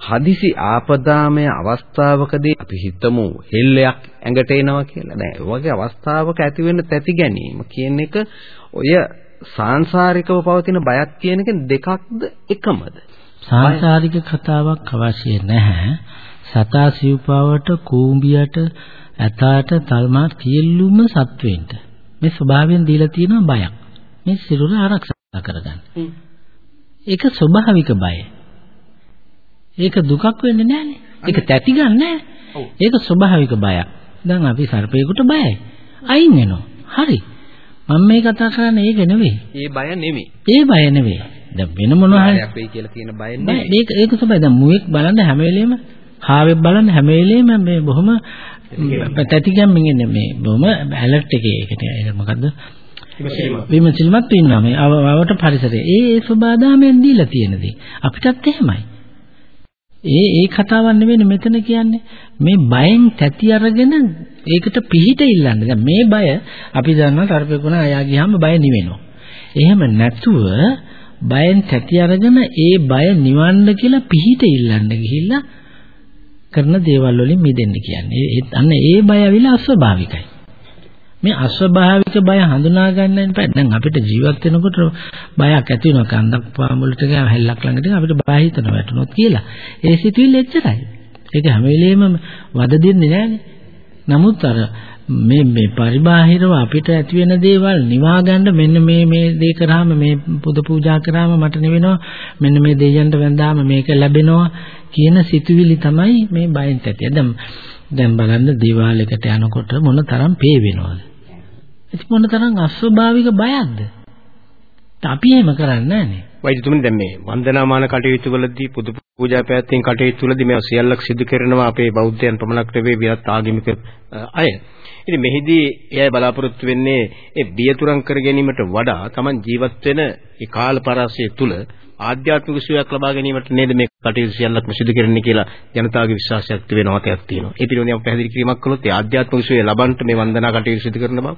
හදිසි ආපදාමය අවස්ථාවකදී අපි හිතමු හෙල්ලයක් ඇඟට එනවා කියලා. දැන් ඒ වගේ අවස්ථාවක ඇති වෙන තැති ගැනීම කියන එක ඔය සාංශාරිකව පවතින බයක් කියන එක දෙකක්ද එකමද? සාංශාරික කතාවක් අවශ්‍ය නැහැ. සතා සිව්පාවට කූඹියට ඇතාට තල්මාට සියලුම සත්වෙන්ට මේ ස්වභාවයෙන් දීලා තියෙන බයක්. මේ සිරුර ආරක්ෂා කරගන්න. ඒක ස්වභාවික බය. ඒක දුකක් වෙන්නේ නැහනේ. ඒක තැති ගන්න නැහැ. ඒක ස්වභාවික බයක්. දැන් අපි සර්පේකට බයයි. අයින් වෙනවා. හරි. මම මේ කතා කරන්නේ ඒක නෙවෙයි. ඒ බය නෙමෙයි. ඒ බය නෙවෙයි. දැන් වෙන මොනවා හරි බයක් වෙයි කියලා කියන බය නෙමෙයි. මේක ඒක තමයි දැන් මුවෙක් බලන්න හැම වෙලෙම කාවෙක් බලන්න හැම වෙලෙම මේ බොහොම තැතිගම්මින් ඉන්නේ මේ බොහොම ඇලර්ට් එකේ ඒකට ඒක මොකද්ද? විමසිලිමත් වෙනවා මේ අවට පරිසරය. ඒ ඒ සබාදාමෙන් දීලා තියෙන දේ. අපිටත් එහෙමයි. ඒ ඒ කතාවක් නෙවෙයි මෙතන කියන්නේ. මේ බයෙන් තැති අරගෙන ඒකට පිහිට ඉල්ලන්න. දැන් මේ බය අපි දන්නවා සර්පෙකුණ අයා ගියාම බය නිවෙනවා. එහෙම නැතුව බයෙන් තැති අරගෙන ඒ බය නිවන්න කියලා පිහිට ඉල්ලන්න ගිහිල්ලා කරන දේවල් වලින් මිදෙන්න කියන්නේ. අන්න ඒ බය අවිලා අස්වභාවිකයි. මේ අස්වභාවික බය හඳුනා ගන්න බෑ. දැන් අපිට ජීවත් වෙනකොට බයක් ඇති වෙනවා. කන්දක් පාමුලට ගියාම හැල්ලක් ළඟට අපිට බය හිතන වැටුනොත් කියලා. ඒ සිතුවිල්ල එච්චරයි. ඒක හැම වෙලෙම වද දෙන්නේ නෑනේ. නමුත් අර මේ මේ පරිබාහිරව අපිට ඇති වෙන දේවල් නිවා ගන්න මෙන්න මේ මේ දේ කරාම මේ පුද පූජා කරාම මට නෙවෙනවා මෙන්න මේ දෙයයන්ට වැඳාම මේක ලැබෙනවා කියන සිතුවිලි තමයි මේ බයෙන් තැතිය. දැන් දැන් බලන්න දේවාලයකට යනකොට මොන තරම් පේ වෙනවද? ඉතින් මොන තරම් අස්වභාවික බයක්ද? අපි එහෙම කරන්නේ නැහනේ. වෛද්‍යතුමනි දැන් මේ වන්දනාමාන කටයුතු වලදී පුදු පූජා පැවැත්වීම් කටයුතු වලදී මේවා සියල්ලක් සිදු කරනවා අපේ බෞද්ධයන් පමණක් නෙවෙයි විරත් ආගමික අය. ඉතින් මෙහිදී එයයි බලාපොරොත්තු වෙන්නේ ඒ බියතුරන් කර ගැනීමට වඩා Taman ජීවත් වෙන ඒ කාල පරාසය තුල ආධ්‍යාත්මික සුවයක් ලබා ගැනීමට නේද මේ කටයුතු සියල්ලක්ම සිදු කරන්නේ කියලා ජනතාවගේ විශ්වාසයක් තිබෙන මතයක් තියෙනවා. ඒ පිළිබඳව අපි පැහැදිලි කිරීමක් කළොත් ඒ ආධ්‍යාත්මික සුවය ලබන්න මේ වන්දනා කටයුතු සිදු කරන බව.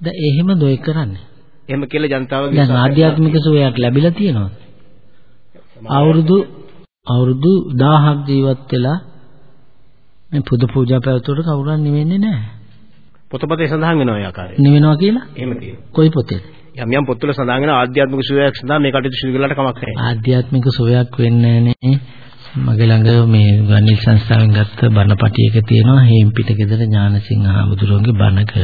දැන් එහෙම දොයි කරන්නේ. එහෙම කියලා ජනතාවගේ දැන් ආධ්‍යාත්මික සුවයක් ලැබිලා තියෙනවා. අවුරුදු අවුරුදු 1000ක් ජීවත් වෙලා මේ පුද පූජා පැවැත්වුවට කවුරුන් නිවෙන්නේ නැහැ. පොතපතේ සඳහන් වෙනවා ඒ ආකාරයට. නිවෙනවා කියලා? එහෙම තියෙනවා. කොයි පොතේද? යම් යම් පොත්වල සඳහන් වෙන ආධ්‍යාත්මික සුවයක් සඳහා මේ කටයුතු සිදු කළාට කමක් නැහැ. ආධ්‍යාත්මික සුවයක් වෙන්නේ නැහැ මගේ ළඟ මේ ගණිත සංස්ථාවෙන් ගත්ත බණපටියක තියෙනවා හේම් පිටකෙදර ඥානසිංහ ආමුදුරන්ගේ බණක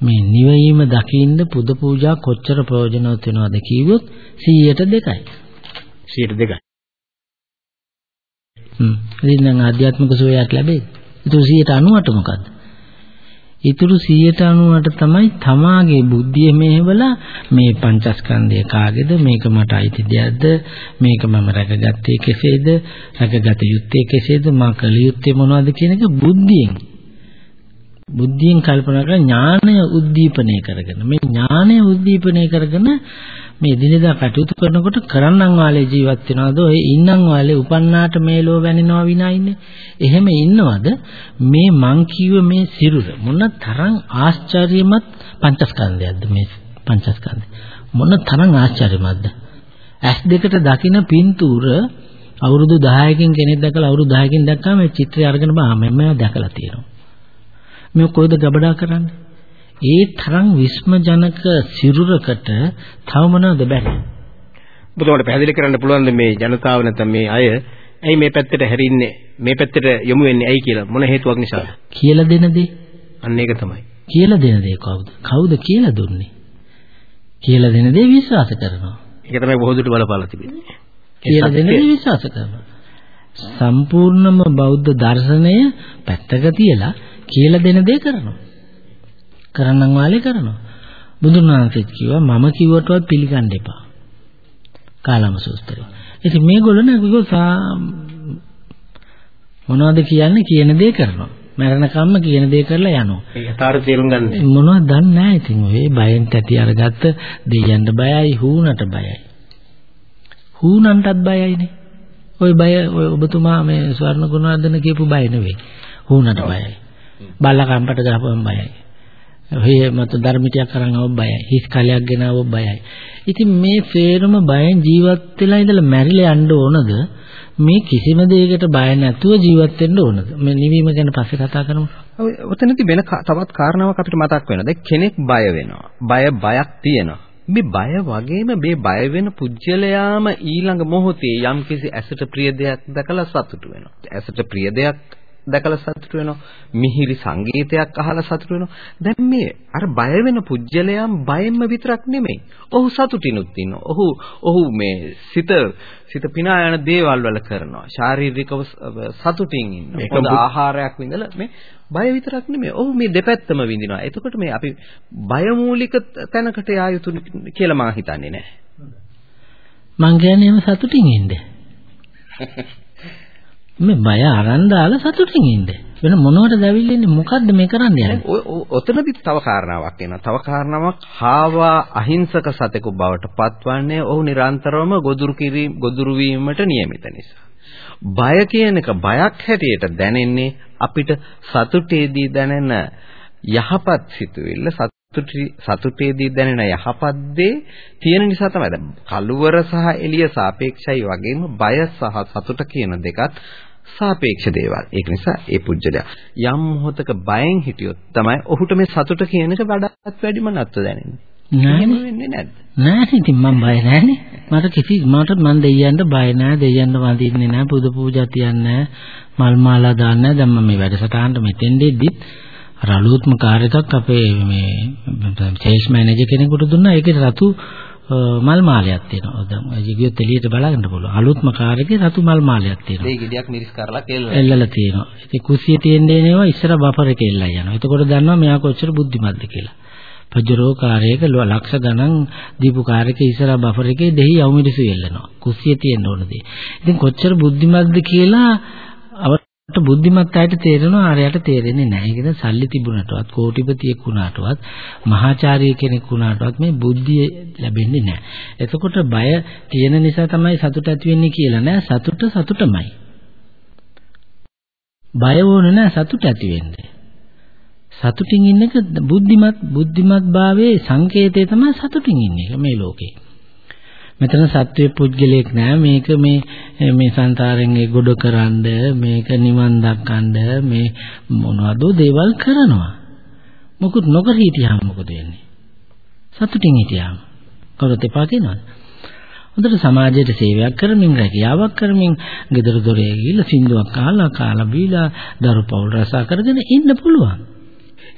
මේ නිවීම දකින්න පුද පූජා කොච්චර ප්‍රයෝජනවත් වෙනවද කිව්වොත් 100ට 2යි. 100ට 2යි. හ්ම්. ඉතින් ආධ්‍යාත්මික සුවයක් ලැබෙයි. ඒක 190ට මොකද්ද? ඉතුරු 190ට තමයි තමාගේ බුද්ධිය මෙහෙवला මේ පංචස්කන්ධය කාගේද? මේක මට අයිති දෙයක්ද? මේක මම රැකගත්තේ කෙසේද? රැකගත යුත්තේ කෙසේද? මා කළ යුත්තේ මොනවද කියන එක බුද්ධියෙන්. බුද්ධියෙන් කල්පනා කරලා ඥානය උද්දීපනය කරගෙන මේ ඥානය උද්දීපනය කරගෙන මේ දිනදා කටයුතු කරනකොට කරන්නම් වාලේ ජීවත් වෙනවද? ඔය ඉන්නම් වාලේ උපන්නාට මේ ලෝ වැනෙනවා විනා ඉන්නේ. එහෙම ඉන්නවද? මේ මං කිව්ව මේ සිරුර මොන තරම් ආශ්චර්යමත් පංචස්කන්ධයක්ද මේ පංචස්කන්ධය? මොන තරම් ආශ්චර්යමත්ද? ඇස් දෙකට දකින පින්තූර අවුරුදු 10කින් කෙනෙක් දැකලා අවුරුදු 10කින් දැක්කම මේ චිත්‍රය අරගෙන බා මම දැකලා තියෙනවා. මේ කොයිද ගබඩා කරන්නේ? ඒ තරම් විස්මජනක සිරුරකට තව මොනවද බැරි? ඔබතුමාට පැහැදිලි කරන්න පුළුවන් මේ ජනතාව නැත්නම් මේ අය ඇයි මේ පැත්තට හැරින්නේ මේ පැත්තට යොමු වෙන්නේ ඇයි කියලා මොන හේතුවක් නිසාද? කියලා දෙන දේ. අන්න ඒක තමයි. කියලා දෙන දේ කවුද? කවුද කියලා දුන්නේ? කියලා දෙන දේ විශ්වාස කරනවා. ඒක තමයි බොහෝ දුරට බලපාලා තිබෙන්නේ. කියලා දෙන දේ විශ්වාස කරනවා. සම්පූර්ණම බෞද්ධ දර්ශනය පැත්තක තියලා කියලා දෙන දේ කරනවා. කරන්නම් වාලේ කරනවා. බුදුන් වහන්සේත් කිව්වා මම කිව්වටවත් පිළිගන්න එපා. කාලම සූත්‍රය. ඉතින් මේගොල්ලෝ නේගොල්ලෝ මොනවද කියන්නේ කියන දේ කරනවා. මරණ කම්ම කියන දේ කරලා යනවා. ඒ යථාර්ථය තේරුම් ගන්න. මොනවද දන්නේ නැහැ ඉතින් ඔය බයෙන් තැටි අරගත්ත දෙයයන්ට බයයි හූනට බයයි. හූනන්ටත් බයයිනේ. ওই බය ඔය ඔබතුමා මේ ස්වර්ණ ගුණවර්ධන කියපු බය නෙවෙයි. හූනට බයයි. බල්ලා කම්පට ගහපුවම බයයි. ඔය මත ධර්මිතයක් කරන් ආව බයයි. හිස් කලයක් ගෙනාව බයයි. ඉතින් මේ සේරම බයෙන් ජීවත් වෙලා ඉඳලා මැරිලා යන්න ඕනද? මේ කිසිම දෙයකට බය නැතුව ජීවත් වෙන්න ඕනද? මේ නිවීම ගැන පස්සේ කතා කරමු. ඔය ඔතනදී වෙන තවත් කාරණාවක් අපිට මතක් වෙනවා. දැන් කෙනෙක් බය වෙනවා. බය බයක් තියෙනවා. මේ බය වගේම මේ බය වෙන පුජ්‍යලයාම ඊළඟ මොහොතේ යම්කිසි ඇසට ප්‍රිය දෙයක් දැකලා සතුටු වෙනවා. ඇසට ප්‍රිය දෙයක් දැකලා සතුටු වෙනවා. මිහිරි සංගීතයක් අහලා සතුටු වෙනවා. දැන් මේ අර බය වෙන පුජ්‍යලයන් බයෙන්ම විතරක් නෙමෙයි. ඔහු සතුටිනුත් ඉන්නවා. ඔහු ඔහු මේ සිත සිත පිනා යන දේවල් වල කරනවා. ශාරීරිකව සතුටින් ඉන්නවා. හොඳ ආහාරයක් විඳලා මේ බය විතරක් නෙමෙයි. ඔහු මේ දෙපැත්තම විඳිනවා. එතකොට මේ අපි බය මූලික තැනකට යා යුතු කියලා මම හිතන්නේ නැහැ. මං කියන්නේ එහෙම සතුටින් ඉන්නේ. මේ බය අරන් දාලා සතුටින් ඉන්න. වෙන මොනවටද ඇවිල්ලා මොකද්ද මේ කරන්න යන්නේ? ඔතනදි තව කාරණාවක් එනවා. තව කාරණාවක් හාවා අහිංසක සතෙකු බවට පත්වන්නේ ඔහු නිරන්තරවම ගොදුරු කිරීම ගොදුරු වීමට නියමිත නිසා. බය කියන එක බයක් හැටියට දැනෙන්නේ අපිට සතුටේදී දැනෙන යහපත් සිතුවිල්ල සතුටේදී දැනෙන යහපත් දේ තියෙන නිසා තමයි. දැන් කලුවර සහ එළිය සාපේක්ෂයි වගේම බය සහ සතුට කියන දෙකත් සාපේක්ෂ දේවල්. ඒක නිසා ඒ පුජ්‍යලයා යම් මොහොතක බයෙන් හිටියොත් තමයි ඔහුට මේ සතුට කියන එක වඩාත් වැඩිම නත්ව දැනෙන්නේ. නෑ වෙන්නේ නැද්ද? නෑ ඉතින් මම බය නෑනේ. මට කිසි මට මන් දෙයියන්ට බය නෑ දෙයියන්ට වඳින්නේ නෑ පුද පූජා තියන්නේ මල් මාලා දාන්නේ දැන් මම මේ වැඩසටහනට මෙතෙන් දෙද්දිත් අර අලුත්ම කාර් එකක් අපේ මේ සේල්ස් මැනේජර් කෙනෙකුට දුන්නා ඒකේ රතු මල් මාලයක් තියෙනවා. දැන් ගියොත් එළියට බලන්න පුළුවන්. අලුත්ම කාර් එකේ රතු මල් මාලයක් තියෙනවා. ඒ ගෙඩියක් මිරිස් කරලා කෙල්ල. එල්ලලා තියෙනවා. ඉතින් කුස්සිය තියෙන්නේ නේවා ඉස්සර බෆර් එකේ එල්ලලා යනවා. එතකොට දන්නවා මෙයා කොච්චර බුද්ධිමත්ද කියලා. පජරෝ කාර්යයක ලක්ෂ ගණන් දීපු කාර්යයක ඉස්සර බෆර් එකේ දෙහි යවුමිරිසු එල්ලනවා. කුස්සිය තියෙන්න ඕනදී. ඉතින් කොච්චර බුද්ධිමත්ද කියලා බුද්ධිමත් අයට තේරෙනවා ආරයට තේරෙන්නේ නැහැ. ඒකද සල්ලි තිබුණාටවත් කෝටිපතියෙක් වුණාටවත් මහාචාර්ය කෙනෙක් වුණාටවත් මේ බුද්ධිය ලැබෙන්නේ නැහැ. එතකොට බය තියෙන නිසා තමයි සතුට ඇති වෙන්නේ කියලා නෑ. සතුට සතුටමයි. බය වුණ නෑ සතුට ඇති වෙන්නේ. සතුටින් ඉන්න එක බුද්ධිමත් බුද්ධිමත් භාවයේ සංකේතය තමයි සතුටින් ඉන්නේ මේ ලෝකේ. මෙතන සත්වයේ පුද්ගලයක් නෑ. මේක මේ මේ සංසාරයෙන් ගොඩ කරන්න මේක නිවන් දක්කන්න මේ මොනවද දේවල් කරනවා? මොකුත් නොකර හිටියාම මොකද වෙන්නේ? සතුටින් හිටියාම. කවුරුත් එපා කියනවද හොඳට සමාජයට සේවයක් කරමින් රැකියාවක් කරමින් ගෙදර දොරේ ගිහිල්ලා සින්දුවක් අහලා කාලා බීලා දරු පවුල් රසා කරගෙන ඉන්න පුළුවන්.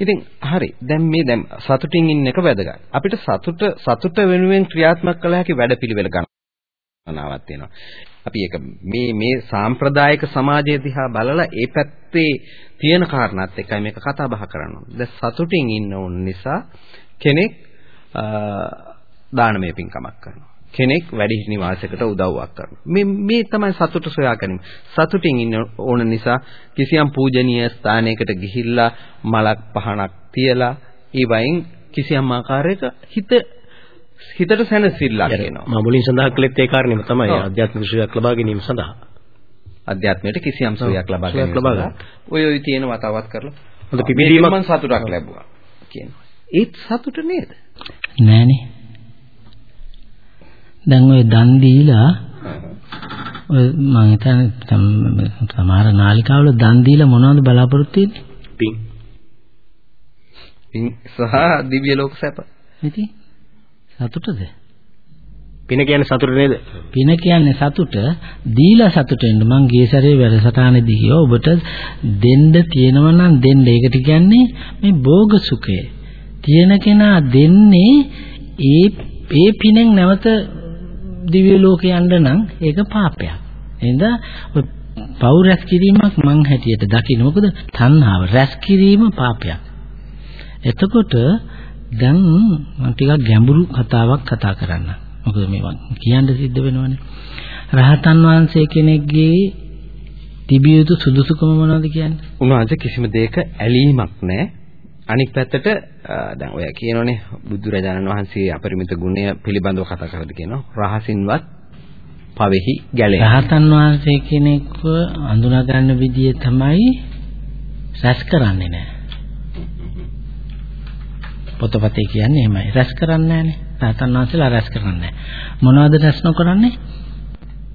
ඉතින් හරි. දැන් මේ දැන් සතුටින් ඉන්න එක වැදගත්. අපිට සතුට සතුට වෙනුවෙන් ක්‍රියාත්මක කළ හැකි වැඩපිළිවෙල ගණනාවක් තියෙනවා. අපි ඒක මේ මේ සාම්ප්‍රදායික සමාජය දිහා බලලා ඒ පැත්තේ තියෙන කාරණාත් එක්කයි මේක කතා බහ කරන්න දැන් සතුටින් ඉන්න ඕන නිසා කෙනෙක් දානමය පින්කමක් කරනවා. කෙනෙක් වැඩිහිටි නිවාසයකට උදව්වක් කරනවා. මේ මේ තමයි සතුට සොයා ගැනීම. සතුටින් ඉන්න ඕන නිසා කිසියම් පූජනීය ස්ථානයකට ගිහිල්ලා මලක් පහනක් තියලා ඒ වයින් කිසියම් ආකාරයක හිත හිතට සැනසෙල්ලක් එනවා. මම මුලින් සඳහන් කළෙත් ඒ කාරණේම තමයි ආධ්‍යාත්මික සුවයක් ලබා ගැනීම සඳහා. අධ්‍යාත්මයට කිසියම් සුවයක් ලබා ගැනීම. ඔය ඔය තියෙන වතාවත් කරලා හොඳ පිබිදීමක් සතුටක් ලැබුවා කියනවා. ඒත් සතුට නේද? නෑනේ. දැන් ඔය දන් දීලා ඔය මම හිතන්නේ සමහර නාලිකාවල දන් දීලා මොනවද බලාපොරොත්තු වෙන්නේ? පින්. පින් සහ දිව්‍ය ලෝක සැප. ඉතින් සතුටද? පින කියන්නේ සතුට නේද? පින කියන්නේ සතුට දීලා සතුට වෙන්න මං ගිය සැරේ වැඩසටහනේදී කිව්වා ඔබට දෙන්න තියෙනවා නම් දෙන්න. ඒකට කියන්නේ මේ භෝග සුඛය. තියෙන කෙනා දෙන්නේ ඒ ඒ පිනෙන් නැවත දිව්‍ය ලෝකේ යන්න නම් ඒක පාපයක්. එහෙනම් පව් රැස් කිරීමක් මං හැටියට දකින්න. මොකද තණ්හාව රැස් කිරීම පාපයක්. එතකොට දැන් මම ටිකක් ගැඹුරු කතාවක් කතා කරන්න. මොකද මේවා කියන්න සිද්ධ වෙනවනේ. රහතන් වහන්සේ කෙනෙක්ගේ තිබිය යුතු සුදුසුකම මොනවද කියන්නේ? උන්වහන්සේ කිසිම දෙයක ඇලීමක් නැහැ. අනික් පැත්තට දැන් ඔය කියනෝනේ බුදුරජාණන් වහන්සේ අපරිමිත ගුණය පිළිබඳව කතා කරලා කියනවා රහසින්වත් පවෙහි ගැලේ. රහතන් වහන්සේ කෙනෙක්ව අඳුනා ගන්න විදිය තමයි රැස් කරන්නේ නැහැ. පොතපතේ කියන්නේ එහෙමයි. රැස් කරන්නේ නැහනේ. රහතන් වහන්සේලා රැස් කරන්නේ නැහැ. මොනවද රැස් නොකරන්නේ?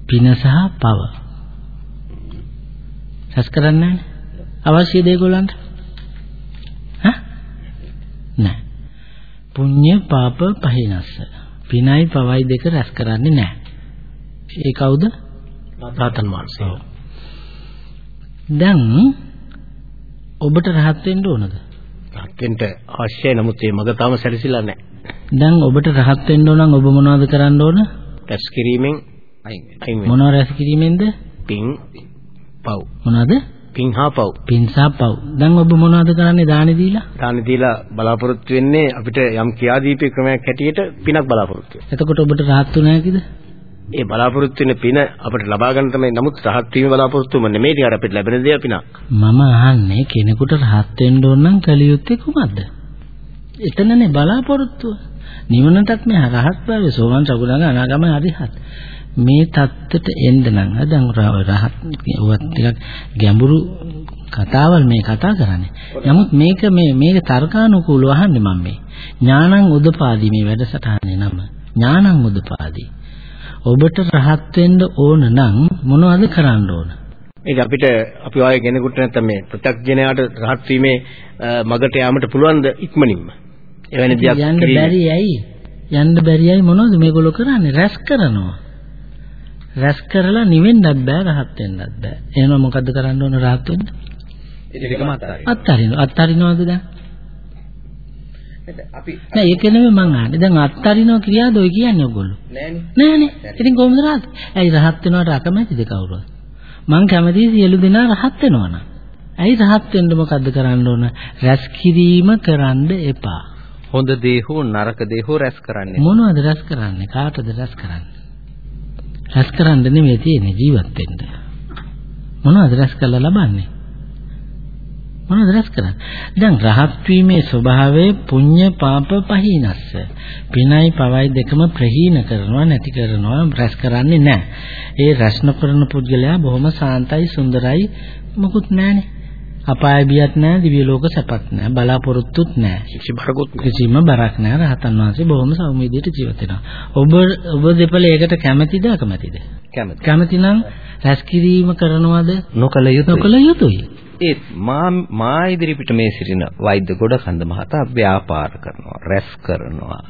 පින සහ පව. රැස් කරන්නේ නැහැ. අවශ්‍යද ඒගොල්ලන්ට? හා? නැහැ. පුඤ්ඤ පාප පහිනස්ස. පිනයි පවයි දෙක රැස් කරන්නේ නැහැ. ඒ කවුද? රාතන් වහන්සේ. දැන් ඔබට රහත් වෙන්න ඕනද? රහත් වෙන්න අවශ්‍යයි නමුත් මේ මග තාම සැලසිලා නැහැ. දැන් ඔබට රහත් වෙන්න ඕන නම් ඔබ මොනවද කරන්න ඕන? රැස් කිරීමෙන්. අයින් වෙන්න. මොනව රැස් කිරීමෙන්ද? පින් පව්. මොනවද? පින් හා පව්. පින්සා පව්. දැන් ඔබ මොනවද කරන්නේ දානි දීලා? දාන දීලා බලාපොරොත්තු වෙන්නේ අපිට යම් කියාදීපේ ක්‍රමයක් හැටියට පිනක් බලාපොරොත්තු වෙනවා. එතකොට ඔබට රහත් වුණා කිද? ඒ බලාපොරොත්තු වෙන පින අපිට ලබා ගන්න තමයි නමුත් රහත් වීම බලාපොරොත්තු වෙන්නේ නෙමෙයි ටික අපිට ලැබෙන දේ පිනක්. මම අහන්නේ කෙනෙකුට රහත් වෙන්න ඕන නම් කලියුත්තේ කුමක්ද? එතනනේ බලාපොරොත්තුව. නිවනටත් මේ රහත් භාවය සෝවන් සකුණාගේ අනාගම අරිහත්. මේ தත්තට එන්න නම් දැන් රහත් ඔවත් ටිකක් ගැඹුරු කතාවල් මේ කතා කරන්නේ. නමුත් මේක මේ මේක තර්කානුකූලව අහන්නේ මම මේ. ඥානං උදපාදි මේ වැඩසටහනේ නම. ඥානං උදපාදි. ඔබට රහත් වෙන්න ඕන නම් මොනවද කරන්න ඕන? ඒක අපිට අපි වාගේ කෙනෙකුට නැත්නම් මේ ප්‍රත්‍යක්ෂණයට රහත් වීමේ මගට යාමට පුළුවන් ද ඉක්මනින්ම. එවැනි දෙයක් යන්න බැරි ඇයි? යන්න බැරි ඇයි මොනවද මේගොල්ලෝ කරන්නේ? රැස් කරනවා. රැස් කරලා නිවෙන්නත් බෑ රහත් වෙන්නත් බෑ. එහෙනම් මොකද්ද කරන්න ඕන රහත් වෙන්න? ඒකම අත්හරින්න. අත්හරින්න. අත්හරිනවද දැන්? අපි නෑ ඒක නෙමෙයි මං අහන්නේ. දැන් අත්හරිනවා ක්‍රියාද ඔය කියන්නේ ඔයගොල්ලෝ? නෑනේ. නෑනේ. ඉතින් කොහොමද රහත්? ඇයි රහත් වෙනවට අකමැතිද කවුරුත්? මං කැමතියි සියලු දෙනා රහත් වෙනවනම්. ඇයි රහත් වෙන්න මොකද්ද කරන්න ඕන? රැස් කිරීම කරන්න එපා. හොඳ දේ හෝ නරක දේ හෝ රැස් කරන්නේ. මොනවද රැස් කරන්නේ? කාටද රැස් කරන්නේ? රැස් කරන්න නෙමෙයි තියෙන්නේ ජීවත් වෙන්න. මොනවද රැස් කරලා ලබන්නේ? මොනවද රැස් කරන්නේ? දැන් රහත් වීමේ ස්වභාවය පුඤ්ඤ පාප පහිනස්ස. පිනයි පවයි දෙකම ප්‍රහීන කරනවා නැති කරනවා රැස් කරන්නේ නැහැ. ඒ රැස් නොකරන පුද්ගලයා බොහොම සාන්තයි සුන්දරයි මොකුත් නැහනේ. අපාය බියත් නැහැ දිව්‍ය ලෝක සැපත් නැහැ බලාපොරොත්තුත් නැහැ. කිසි බරකුත්. කිසිම බරක් නැහැ රහතන් වහන්සේ බොහොම සෞම්‍ය විදියට ජීවත් වෙනවා. ඔබ ඔබ දෙපළ ඒකට කැමැතිද අකමැතිද? කැමති. කැමති නම් රැස් කිරීම කරනවද? නොකල යුතුයි. නොකළ යුතුයි. ඒත් මා මා ඉදිරිපිට මේ සිටින වෛද්‍ය ගොඩකන්ද මහතා ව්‍යාපාර කරනවා, රැස් කරනවා,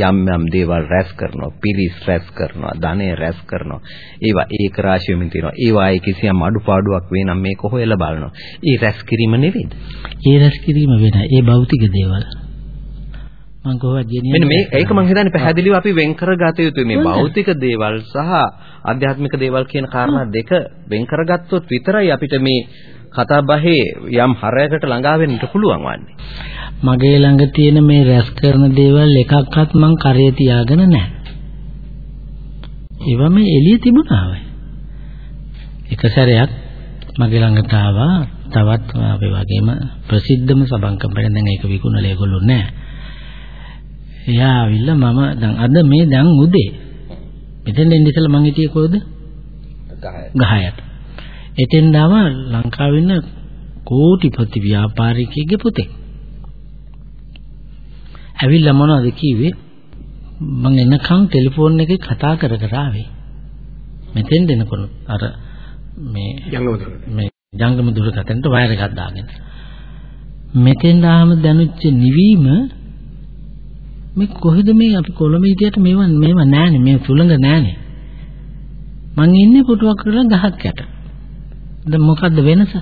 යම් යම් දේවල් රැස් කරනවා, පිරිස් රැස් කරනවා, ධනය රැස් කරනවා. ඒවා ඒක රාශියමින් තියෙනවා. ඒවායේ කිසියම් අඩුපාඩුවක් වේ නම් මේක හොයලා බලනවා. ඒ රැස් කිරීම නෙවෙයිද? ඒ රැස් කිරීම වෙනයි. ඒ භෞතික දේවල්. මම කොහොමද කියන්නේ? මෙන්න මේ ඒක මම හිතන්නේ පැහැදිලිව අපි වෙන් කරගත යුතුයි මේ භෞතික දේවල් සහ ආධ්‍යාත්මික දේවල් කියන කාරණා දෙක වෙන් කරගත්තොත් විතරයි අපිට මේ කතා බහේ යම් හරයකට ළඟා වෙන්න පුළුවන් වන්නේ. මගේ ළඟ තියෙන මේ රැස් කරන දේවල් එකක්වත් මං කරේ තියාගෙන නැහැ. ඒවා මේ එළිය තිබුණා වෙයි. එක සැරයක් මගේ ළඟට ආවා තවත් අපි වගේම ප්‍රසිද්ධම සබන් කම්පැනි දැන් ඒක විකුණලා ඒගොල්ලෝ නැහැ. එයා ආවිල්ලා මම දැන් අද මේ දැන් උදේ මෙතෙන් එන්න ඉස්සෙල්ලා මං හිටියේ කොහෙද? ගහයට. එතෙන් දාම ලංකාවේ ඉන්න කෝටිපති ව්‍යාපාරිකයෙක්ගේ පුතේ. ඇවිල්ලා මොනවද කිව්වේ? මං එනකන් ටෙලිෆෝන් එකේ කතා කර කර ආවේ. මෙතෙන් දෙනකොට අර මේ ජංගම. මේ ජංගම දුරකථනට වයර් එකක් දාගෙන. මෙතෙන් ආවම දැනුච්ච නිවීම මේ කොහෙද මේ අපි කොළඹ හිටියට මේව මේව නෑනේ මේ සුළඟ නෑනේ. මං ඉන්නේ පුටුවක් කරලා ගහක් යට. දැන් මොකද්ද වෙනස?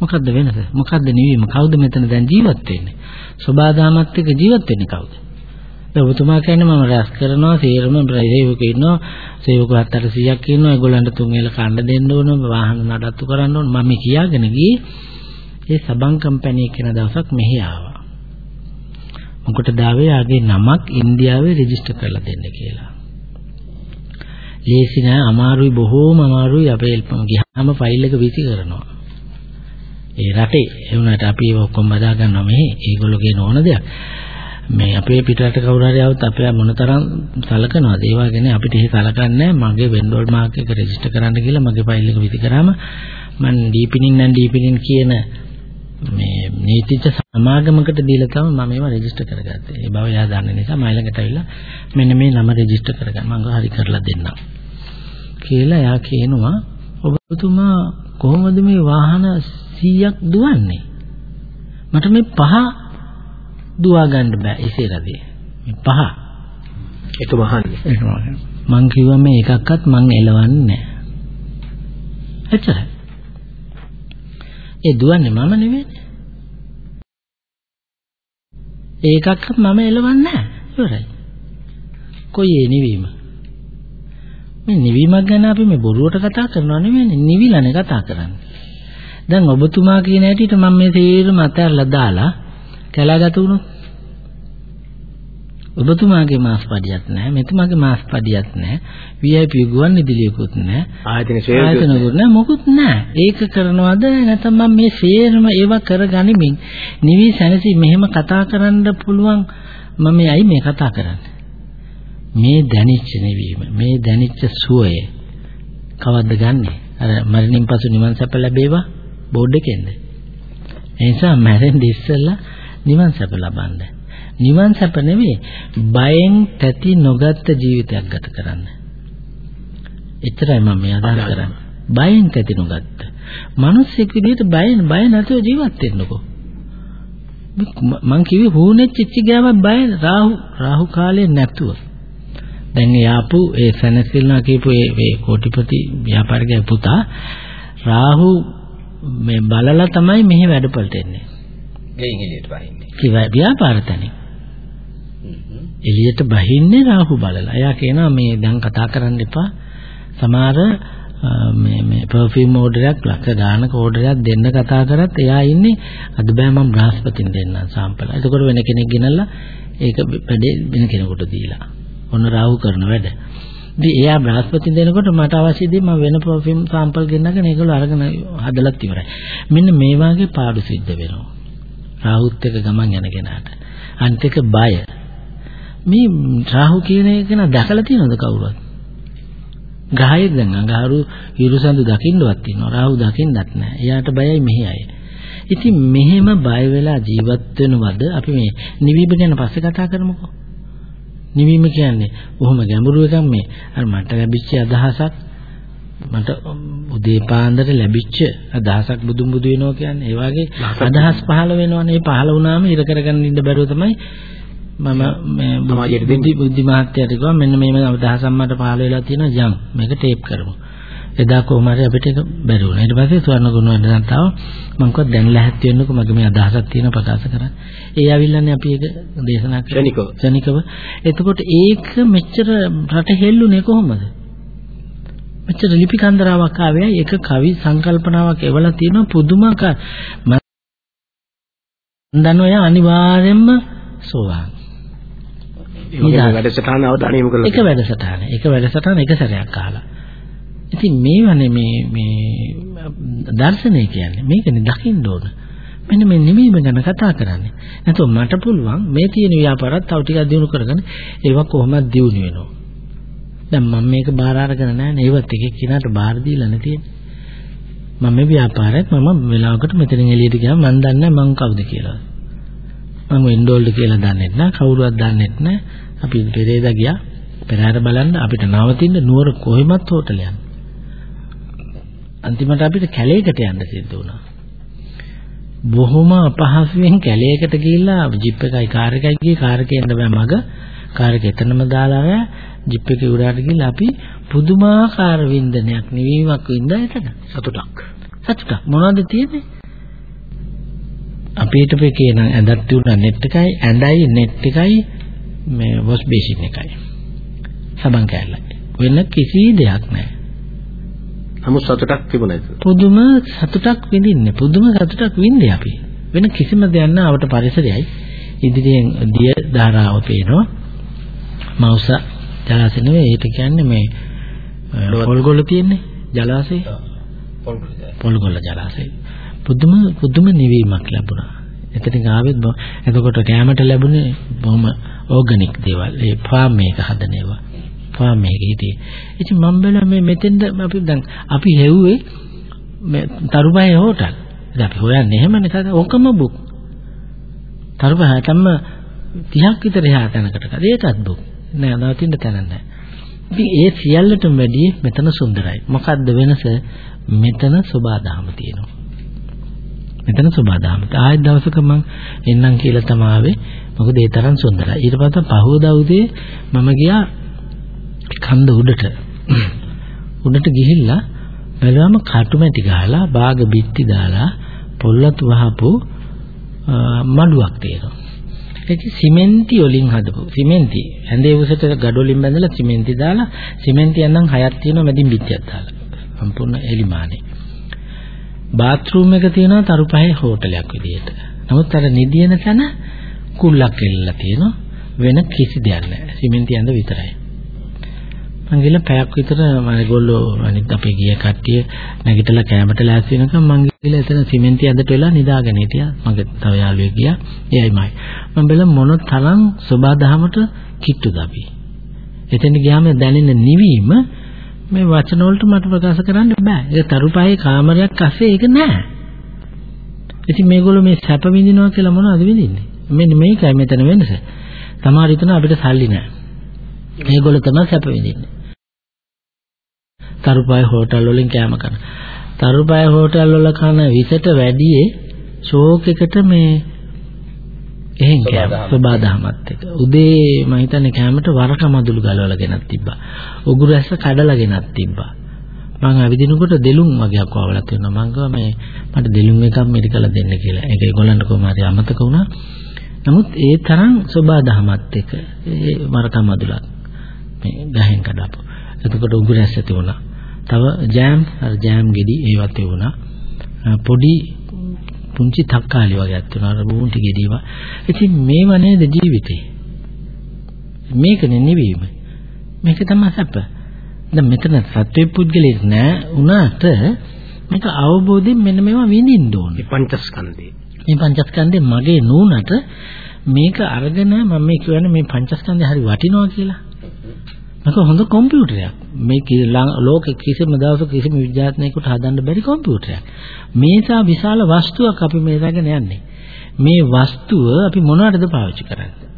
මොකද්ද වෙනස? මොකද්ද නිවීම? කවුද මෙතන දැන් ජීවත් වෙන්නේ? සබාදාමත් එක්ක ජීවත් වෙන්නේ කවුද? දැන් ඔබතුමා කියන්නේ මම රැස් කරනවා සේරම සේවක ඉන්නවා සේවක 700ක් ඉන්නවා ඒගොල්ලන්ට තුන් වේල කන්න දෙන්න ඕන වාහන නඩත්තු කරන්න ඕන මම කියාගෙන ගියේ ඒ සබන් කම්පැනි කියන දවසක් මෙහි ආවා මොකට දාවේ ආගේ නමක් ඉන්දියාවේ රෙජිස්ටර් කරලා දෙන්න කියලා ලේසි නෑ අමාරුයි බොහෝම අමාරුයි අපේ ගියාම ෆයිල් එක විසි කරනවා ඒ රටේ. ඒ වුණාට අපි ඒක ඔක්කොම බදා ගන්නවා. මෙහි ඒගොල්ලෝගේ නෝන දෙයක්. මේ අපේ පිටරට කවුරු හරි આવුත් අපේ මොනතරම් සලකනවාද? ඒ වගේනේ අපිට එහෙ සලකන්නේ මගේ වෙන්ඩෝල් මාක් එක රෙජිස්ටර් කරන්න කියලා මගේ ෆයිල් එක විසි කරාම මම ඩීපිනින් නම් ඩීපිනින් කියන මේ නීතිච්ච සමාගමකට දීලා තමයි මම ඒවා රෙජිස්ටර් කරගත්තේ. ඒ බව එයා දන්න නිසා මම ළඟට ඇවිල්ලා මෙන්න මේ නම රෙජිස්ටර් කරගන්න. මම හරි කරලා දෙන්නම්. කියලා එයා කියනවා ඔබතුමා කොහොමද මේ වාහන 100ක් දුවන්නේ? මට මේ පහ දුවා ගන්න බෑ ඉසේරදී. මේ පහ. එතුම අහන්නේ. මං කිව්වා මේ එකක්වත් මං එලවන්නේ නෑ. එච්චරයි. ඒ දුවන්නේ මම නෙවෙයිනේ. ඒකක්වත් මම එලවන්නේ නෑ. ඉවරයි. කොයි ඒ නිවීම? මේ නිවීමක් ගැන අපි මේ බොරුවට කතා කරනවා නෙවෙයිනේ. නිවිලානේ කතා කරන්නේ. දැන් ඔබතුමා කියන හැටියට මම මේ තේරම අතහැරලා දාලා කැලාගත වුණොත් ඔබතුමාගේ මාස්පඩියක් නැහැ මෙතුමාගේ මාස්පඩියක් නැහැ VIP ගුවන් විදුලියකුත් නැහැ ආයතන ආයතනකුත් නැහැ. මොකුත් නැහැ. ඒක කරනවද? නැත්නම් මම මේ සේරම ඒවා කරගනිමින් නිවි සැනසි මෙහෙම කතා කරන්න පුළුවන් මම ඇයි මේ කතා කරන්නේ. මේ දැනිච්ච නිවීම මේ දැනිච්ච සුවය කවද්ද ගන්නෙ? අර මරණින් පසු නිවන් සැප ලැබේවා බෝඩ් එකෙන්ද ඒ නිසා මැරෙන්න ඉස්සෙල්ලා නිවන් සැප ලබන්න. නිවන් සැප නෙවෙයි බයෙන් තැති නොගත් ජීවිතයක් ගත කරන්න. එච්චරයි මම මේ අදහස් කරන්නේ. බයෙන් තැති නොගත්ත. මිනිස්සෙක් විදිහට බය බය නැතුව ජීවත් වෙන්නකෝ. මං කිව්වේ හුනේ චිච්චි ගෑවක් බය රාහු රාහු කාලේ නැතුව. දැන් යාපු ඒ සනසිල්නා කියපු ඒ ඒ කෝටිපති ව්‍යාපාරිකයා පුතා රාහු මේ බලලා තමයි මෙහි වැඩපළට එන්නේ. ගෙයින් එළියට බහින්නේ. කිව්වා ව්‍යාපාරතනේ. එළියට බහින්නේ රාහු බලලා. එයා කියනවා මේ දැන් කතා කරන්න එපා. සමහර මේ මේ පර්ෆියුම් ඕඩරයක් ලක්ෂ ගානක ඕඩරයක් දෙන්න කතා කරත් එයා ඉන්නේ අද බෑ මම බ්‍රහස්පතින් දෙන්නම් සාම්පල. එතකොට වෙන කෙනෙක් ගෙනල්ලා ඒක වැඩේ වෙන කෙනෙකුට දීලා. ඔන්න රාහු කරන වැඩ. ඉතින් එයා බ්‍රහස්පති දෙනකොට මට අවශ්‍ය දේ මම වෙන පර්ෆියුම් සාම්පල් ගෙන්නගෙන ඒගොල්ලෝ අරගෙන හදලත් ඉවරයි. මෙන්න මේ වාගේ පාඩු සිද්ධ වෙනවා. රාහුත් එක්ක ගමන් යන කෙනාට. අනිත් එක බය. මේ රාහු කියන එක න දැකලා තියෙනවද කවුරුත්? ගහයෙක් දැන් අඟහරු හිරුසඳු දකින්නවත් තියෙනවා. රාහු දකින්නත් නැහැ. එයාට බයයි මෙහි අය. ඉතින් මෙහෙම බය වෙලා ජීවත් වෙනවද අපි මේ නිවිබ ගැන පස්සේ කතා කරමුකෝ. නිවීම කියන්නේ. බොහොම ගැඹුරු එකක් මේ. අර මට ලැබිච්ච අදහසක් මට උදේ පාන්දර ලැබිච්ච අදහසක් බුදුන් බුදු වෙනවා කියන්නේ. ඒ වගේ අදහස් පහළ වෙනවනේ. ඒ පහළ වුණාම ඉර කරගන්න ඉන්න බැරුව තමයි මම මේ බුද්ධි බුද්ධි මහත්තයාට කිව්වා මෙන්න මේ අදහසක් මට පහළ වෙලා තියෙනවා. යම් මේක ටේප් කරමු එදා කොහොම හරි අපිට ඒක බැරි වුණා. ඊට පස්සේ සුවර්ණ ගුණ වැඩ තාව මම කිව්වා දැන් ලැහැත් වෙන්නකෝ මගේ මේ අදහසක් තියෙන ප්‍රකාශ කරන්න. ඒ ආවිල්ලානේ අපි ඒක දේශනා කරා. ක්ෂණිකව. ක්ෂණිකව. එතකොට ඒක මෙච්චර රට හෙල්ලුනේ කොහොමද? මෙච්චර ලිපි කන්දරාවක් ආවේ ඒක කවි සංකල්පනාවක් එවලා තියෙන පුදුමාකාර මම දන්නවා අනිවාර්යෙන්ම සෝවාන්. මේ වැඩසටහන අවධානය යොමු කරලා එක වැඩසටහන. එක වැඩසටහන එක සැරයක් අහලා. ඉතින් මේවනේ මේ මේ දර්ශනය කියන්නේ මේකනේ දකින්න ඕන. මෙන්න මේ නිවීම ගැන කතා කරන්නේ. නැත්නම් මට පුළුවන් මේ තියෙන ව්‍යාපාරات තව ටිකක් දියුණු කරගෙන ඒවා කොහොමද දියුණු වෙනව. දැන් මම මේක බාර අරගෙන නැහැ නේ ඒවත් එක එක්කිනාට බාර දීලා නැතිනේ. මම මේ ව්‍යාපාරයක් මම වෙලාවකට මෙතනින් එළියට ගියාම මම දන්නේ මම කවුද කියලා. මම වෙන්ඩෝල්ඩ් කියලා දන්නේ නැහැ කවුරුවත් දන්නේ නැහැ. අපි පෙරේදා ගියා පෙරහැර බලන්න අපිට නවතින්න නුවර කොහෙමත් හෝටලයක්. අන්තිමට අපිට කැලේකට යන්න සිද්ධ වුණා. බොහොම අපහසුයෙන් කැලේකට ගිහිල්ලා ජිප් එකයි කාර් එකයි ගියේ. කාර් එකේ යන්න බෑ මග. කාර් එක එතනම දාලා ආවා. ජිප් එකේ උඩට ගිහිල්ලා අපි පුදුමාකාර වින්දනයක් නිවීමක් වින්දා එතන. සතුටක්. සතුටක්. මොනවද තියෙන්නේ? අපිට පෙකේ නම් ඇඳක් තියුණා net එකයි ඇඳයි net එකයි මේ වොස් බේසින් එකයි. සබන් කැලලයි. වෙන කිසි දෙයක් නැහැ නමුත් සතුටක් තිබුණා ඒක. පුදුම සතුටක් විඳින්නේ. පුදුම සතුටක් විඳින්නේ අපි. වෙන කිසිම දෙයක් නැවට පරිසරයයි. ඉදිරියෙන් දිය ධාරාව පේනවා. මවුස ජලාශය නෙවෙයි ඒක කියන්නේ මේ පොල්ගොල්ල තියෙන්නේ ජලාශය. පොල්ගොල්ල ජලාශය. පුදුම පුදුම නිවීමක් ලැබුණා. එතනින් ආවෙත් එතකොට කැමරට ලැබුණේ බොහොම ඕගනික් දේවල්. ඒ ෆාම් එක හදන ඒවා. ෆාම් එකේ හිටියේ. ඉතින් මම බැලුවා මේ මෙතෙන්ද අපි දැන් අපි හෙව්වේ මේ තරුබයි හෝටල්. ඉතින් අපි හොයන්නේ එහෙමනේ කද ඔකම බුක්. තරුබයි හැතම්ම 30ක් විතර එහා තැනකට කද ඒකත් බුක්. නෑ නවතින්න තැන නෑ. ඉතින් ඒ සියල්ලටම වැඩිය මෙතන සුන්දරයි. මොකද්ද වෙනස? මෙතන සබාදාම තියෙනවා. මෙතන සබාදාම. ආයෙත් දවසක මම එන්නම් කියලා තමයි ආවේ. මොකද ඒ තරම් සුන්දරයි. ඊට පස්සේ පහවදා උදේ මම ගියා කන්ද උඩට. උඩට ගිහිල්ලා බැලුවම කටුමැටි ගහලා බාග බිත්ති දාලා පොල්ලතු වහපු මඩුවක් තියෙනවා. ඒක සිමෙන්ති වලින් හදපු. සිමෙන්ති. ඇඳේ උසට ගඩොලින් බැඳලා සිමෙන්ති දාලා සිමෙන්ති යන්නම් හයක් තියෙනවා මැදින් බිත්තියක් දාලා. සම්පූර්ණ එලිමානේ බාත්රූම් එක තියෙනවා තරු පහේ හෝටලයක් විදියට. නමුත් අර නිදියන තැන කුල්ලක් එල්ලලා තියෙනවා. වෙන කිසි දෙයක් නැහැ. සිමෙන්ති ඇඳ විතරයි. මං ගිහලා පැයක් විතර මම ඒගොල්ලෝ අනිත් අපේ ගිය කට්ටිය නැගිටලා කැමරට ලෑස්ති වෙනකම් මං ගිහලා එතන සිමෙන්ති ඇඳට වෙලා නිදාගෙන හිටියා. මගේ තව යාළුවෙක් ගියා. එයයිමයි. මම බැල මොන තරම් සබාදහමට කිට්ටුද අපි. එතෙන් ගියාම දැනෙන නිවීම මේ වචන වලට මට ප්‍රකාශ කරන්න බෑ. ඒක තරුපහේ කාමරයක් අස්සේ ඒක නෑ. ඉතින් මේගොල්ලෝ මේ සැප විඳිනවා කියලා මොනවද විඳින්නේ? මෙන්න මේකයි මෙතන වෙනස. සමහර විටන අපිට සල්ලි නෑ. මේගොල්ලෝ තමයි සැප විඳින්නේ. තරුපය හෝටල් වලින් කෑම කන. තරුපය හෝටල් වල කන විසට වැඩියේ ෂෝක් එකට මේ එහෙන් කෑම සබාදහමත් එක. උදේ මම හිතන්නේ කෑමට වරක මදුළු ගලවලා ගෙනත් තිබ්බා. උගුරු ඇස්ස කඩලා ගෙනත් තිබ්බා. මම ඇවිදිනකොට දෙලුම් වගේක් වවලා තියෙනවා. මම ගාව මේ මට දෙලුම් එකක් මෙඩිකල දෙන්න කියලා. ඒක ඒගොල්ලන්ට කොහොම හරි අමතක වුණා. නමුත් ඒ තරම් සබාදහමත් එක ඒ වරක මදුලක් මේ ගහෙන් කඩපු. එතකොට උගුරු ඇස්ස තිබුණා. තව ජෑම් අර ජෑම් ගෙඩි ඒවත් තිබුණා. පොඩි පුංචි තක්කාලි වගේක් තියෙනවා අර බුන්ටි ගෙඩියම. ඉතින් මේව නේද ජීවිතේ. මේකනේ නිවීම. මේක තමයි සැප. දැන් මෙතන සත්වේ පුද්ගලෙක් නෑ උනාට මේක අවබෝධයෙන් මෙන්න මේවා විඳින්න ඕනේ. පංචස්කන්ධේ. මේ පංචස්කන්ධේ මගේ නූනට මේක අරගෙන මම මේ කියන්නේ මේ පංචස්කන්ධය හරි වටිනවා කියලා. මේක හොඳ කම්පියුටරයක්. මේ ලෝකෙ කිසිම දවසක කිසිම විද්‍යාඥයෙකුට හදන්න බැරි කම්පියුටරයක්. මේසා විශාල වස්තුවක් අපි මේ රැගෙන යන්නේ. මේ වස්තුව අපි මොනවටද පාවිච්චි කරන්නේ?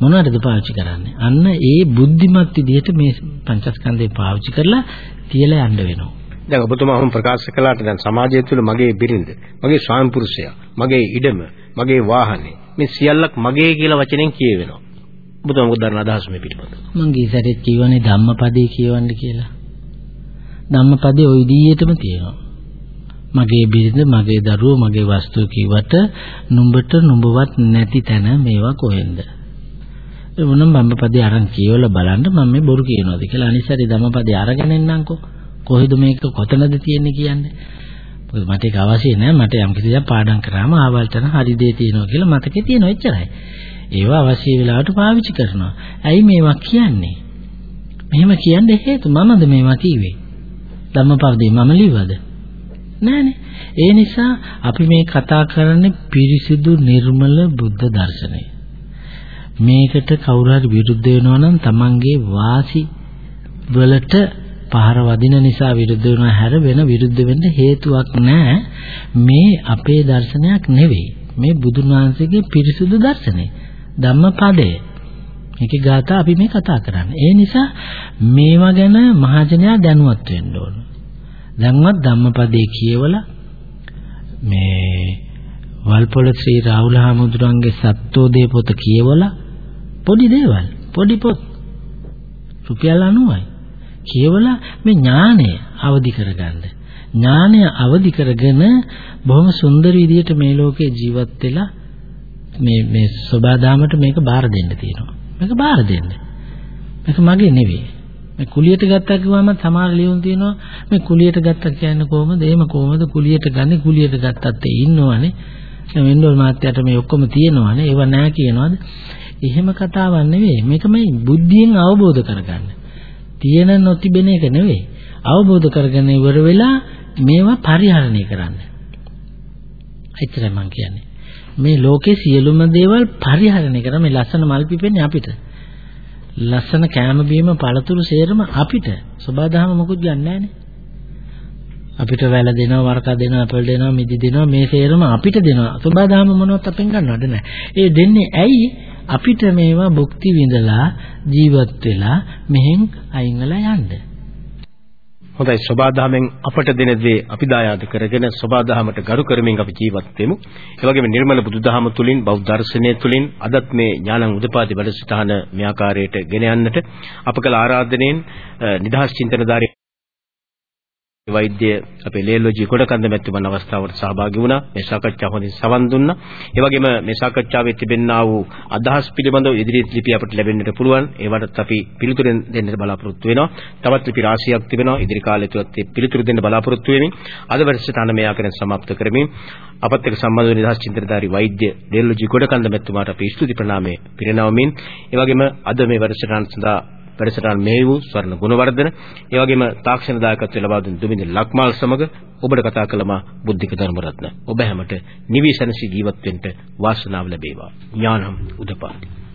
මොනවටද පාවිච්චි කරන්නේ? අන්න ඒ බුද්ධිමත් විදිහට මේ පංචස්කන්ධය පාවිච්චි කරලා තියලා යන්න වෙනවා. දැන් ඔබතුමාම ප්‍රකාශ කළාට දැන් සමාජය තුළ මගේ බිරිඳ, මගේ ස්වාමි පුරුෂයා, මගේ ඉඩම, මගේ වාහනේ මේ සියල්ලක් මගේ කියලා වචනෙන් කියවෙනවා. ඔබතුමා මොකද දරන අදහස මේ පිළිබඳව? මං ගියසරෙත් කියවනේ ධම්මපදේ කියවන්න කියලා. ධම්මපදේ ওই විදිහටම තියෙනවා. මගේ බිරිඳ, මගේ දරුවෝ, මගේ වස්තුව කිව්වට නුඹට නුඹවත් නැති තැන මේවා කොහෙන්ද? ඒ මොනම් ධම්මපදේ අරන් කියවලා බලන්න මම මේ බොරු කියනවාද කියලා අනිසරි ධම්මපදේ අරගෙන එන්නම්කෝ. කොහෙද මේක කොතනද තියෙන්නේ කියන්නේ? මොකද මට ඒක අවශ්‍ය නැහැ. මට යම් කිසි දෙයක් පාඩම් කරාම ආවල්තන හරි දේ තියෙනවා කියලා මතකේ තියෙනවා එච්චරයි. ඒවා අවශ්‍ය වෙලාවට පාවිච්චි කරනවා. ඇයි මේවා කියන්නේ? මෙහෙම කියන්න හේතු මමද මේවා කිව්වේ? ධම්මපදේ මම ලිව්වද? නෑනේ. ඒ නිසා අපි මේ කතා කරන්නේ පිරිසිදු නිර්මල බුද්ධ දර්ශනය. මේකට කවුරු හරි විරුද්ධ වෙනවා නම් Tamange වාසි වලට පහර වදින නිසා විරුද්ධ වෙනවා හැර වෙන විරුද්ධ වෙන්න හේතුවක් නැහැ. මේ අපේ දර්ශනයක් නෙවෙයි. මේ බුදුන් වහන්සේගේ පිරිසුදු දර්ශනය. ධම්මපදය. මේකේ ગાථා අපි මේ කතා කරන්නේ. ඒ නිසා මේවා ගැන මහජනයා දැනුවත් වෙන්න ඕන. දැන්වත් ධම්මපදේ කියවලා මේ වල්පොල ශ්‍රී රාහුල හාමුදුරන්ගේ සත්තෝදේ පොත කියවලා පොඩි දේවල් පොඩි පොත් රුපියල් 90යි කියවලා මේ ඥානය අවදි කරගන්න ඥානය අවදි කරගෙන බොහොම සුන්දර විදියට මේ ලෝකේ ජීවත් වෙලා මේ මේ සබාදාමට මේක බාර දෙන්න තියෙනවා. මේක බාර දෙන්න. මේක මගේ නෙවෙයි. මේ කුලියට ගත්තා කිව්වම සමහර ලියුම් තියෙනවා මේ කුලියට ගත්තා කියන්නේ කොහොමද? එහෙම කොහොමද කුලියට ගන්නෙ? කුලියට ගත්තත් ඒ ඉන්නවනේ. දැන් වෙන්ඩෝල් මාත්‍යට මේ ඔක්කොම තියෙනවනේ. ඒව නැහැ කියනවාද? එහෙම කතාවක් නෙවෙයි. මේක මේ බුද්ධියෙන් අවබෝධ කරගන්න. තියෙන නොතිබෙන එක නෙවෙයි. අවබෝධ කරගෙන ඉවර වෙලා මේවා පරිහරණය කරන්න. එච්චරයි මම කියන්නේ. මේ ලෝකේ සියලුම දේවල් පරිහරණය කරන මේ ලස්සන මල් පිපෙන්නේ අපිට. ලස්සන කෑම බීම පළතුරු සේරම අපිට. සබදාහම මොකුත් ගන්නෑ අපිට වැල දෙනවා වරක දෙනවා අපල් දෙනවා මිදි දෙනවා මේ සේරම අපිට දෙනවා. සබදාහම මොනවත් අපෙන් ගන්නවද නැහැ. ඒ දෙන්නේ ඇයි? අපිට මේවා භුක්ති විඳලා ජීවත් වෙලා මෙහෙන් අයින් වෙලා යන්න. හොඳයි සබාදහමෙන් අපට දෙන දේ අපි දායාද කරගෙන සබාදහමට ගරු කරමින් අපි ජීවත් වෙමු. ඒ වගේම නිර්මල බුදුදහම තුලින් බෞද්ධ දර්ශනය තුලින් අදත් මේ ඥානං උදපාදි වැඩසටහන මේ ආකාරයට ගෙන යන්නට අප කළ ආරාධනෙන් නිදහස් චින්තනධාරී වෛද්‍ය අපේ ලේල්ලෝජි කොටකන්ද මැතිතුමන් අවස්ථාවට සහභාගී වුණා. මේ සාකච්ඡාව හොඳින් සවන් දුන්නා. ඒ වගේම මේ සාකච්ඡාවේ තිබෙනා වූ අදහස් පිළිබඳව ඉදිරිත් ලිපි අපිට ලැබෙන්නට පුළුවන්. ඒවටත් අපි පිළිතුරෙන් දෙන්නට බලාපොරොත්තු වෙනවා. තවත් ලිපි රාශියක් තිබෙනවා. ඉදිරි කාලය තුලත් මේ පිළිතුරු දෙන්න බලාපොරොත්තු වෙමින් අද වැඩසටහන මේ ආකාරයෙන් සමාප්ත කරමින් අපත් එක්ක සම්බන්ධ වූ නිදහස් චින්තනධාරී වෛද්‍ය ලේල්ලෝජි කොටකන්ද මැතිතුමාට අපි ස්තුති ප්‍රණාමය පිරිනවමින් ඒ වගේම අද මේ වැඩසටහන සඳහා වැඩසටහන මෙහි වූ ස්වර්ණ ගුණවර්ධන. ඒ වගේම තාක්ෂණ දායකත්වය ලබා දුන් දුමින්ද ලක්මාල් සමග ඔබට කතා කළම බුද්ධික ධර්මරත්න. ඔබ හැමට නිවිසනසි ජීවත් වෙන්න වාසනාව ලැබේවා. ඥානම් උදපාදි